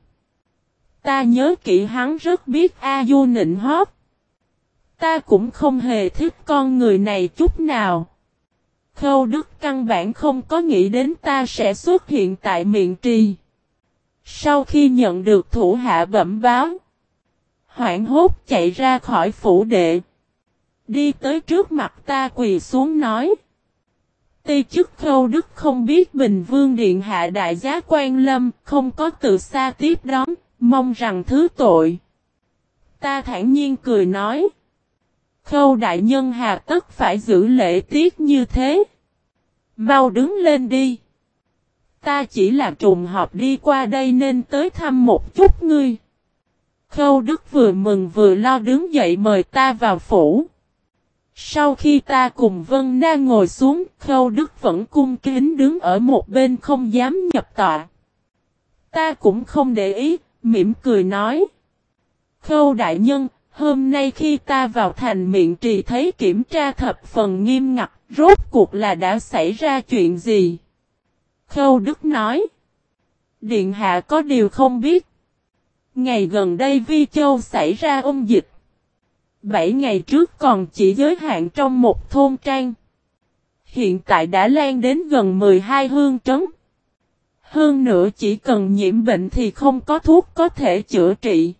Ta nhớ kỹ hắn rất biết A Du nịnh hót. Ta cũng không hề thích con người này chút nào. Khâu Đức căn bản không có nghĩ đến ta sẽ xuất hiện tại miệng trì. Sau khi nhận được thủ hạ bẩm báo, hoảng hốt chạy ra khỏi phủ đệ. Đi tới trước mặt ta quỳ xuống nói. Ti chức khâu đức không biết Bình Vương Điện Hạ Đại Giá quan Lâm không có từ xa tiếp đón, mong rằng thứ tội. Ta thản nhiên cười nói. Khâu đại nhân hà tất phải giữ lễ tiết như thế. Mau đứng lên đi. Ta chỉ là trùng hợp đi qua đây nên tới thăm một chút ngươi. Khâu Đức vừa mừng vừa lo đứng dậy mời ta vào phủ. Sau khi ta cùng Vân Na ngồi xuống, Khâu Đức vẫn cung kính đứng ở một bên không dám nhập tọa. Ta cũng không để ý, mỉm cười nói. Khâu đại nhân, hôm nay khi ta vào thành miệng trì thấy kiểm tra thập phần nghiêm ngặt, rốt cuộc là đã xảy ra chuyện gì? Khâu Đức nói. Điện hạ có điều không biết. Ngày gần đây Vi Châu xảy ra ôn dịch. Bảy ngày trước còn chỉ giới hạn trong một thôn trang. Hiện tại đã lan đến gần 12 hương trấn. Hơn nữa chỉ cần nhiễm bệnh thì không có thuốc có thể chữa trị.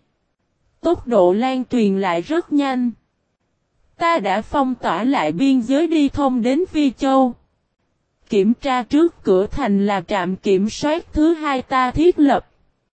Tốc độ lan truyền lại rất nhanh. Ta đã phong tỏa lại biên giới đi thông đến Phi Châu. Kiểm tra trước cửa thành là trạm kiểm soát thứ hai ta thiết lập.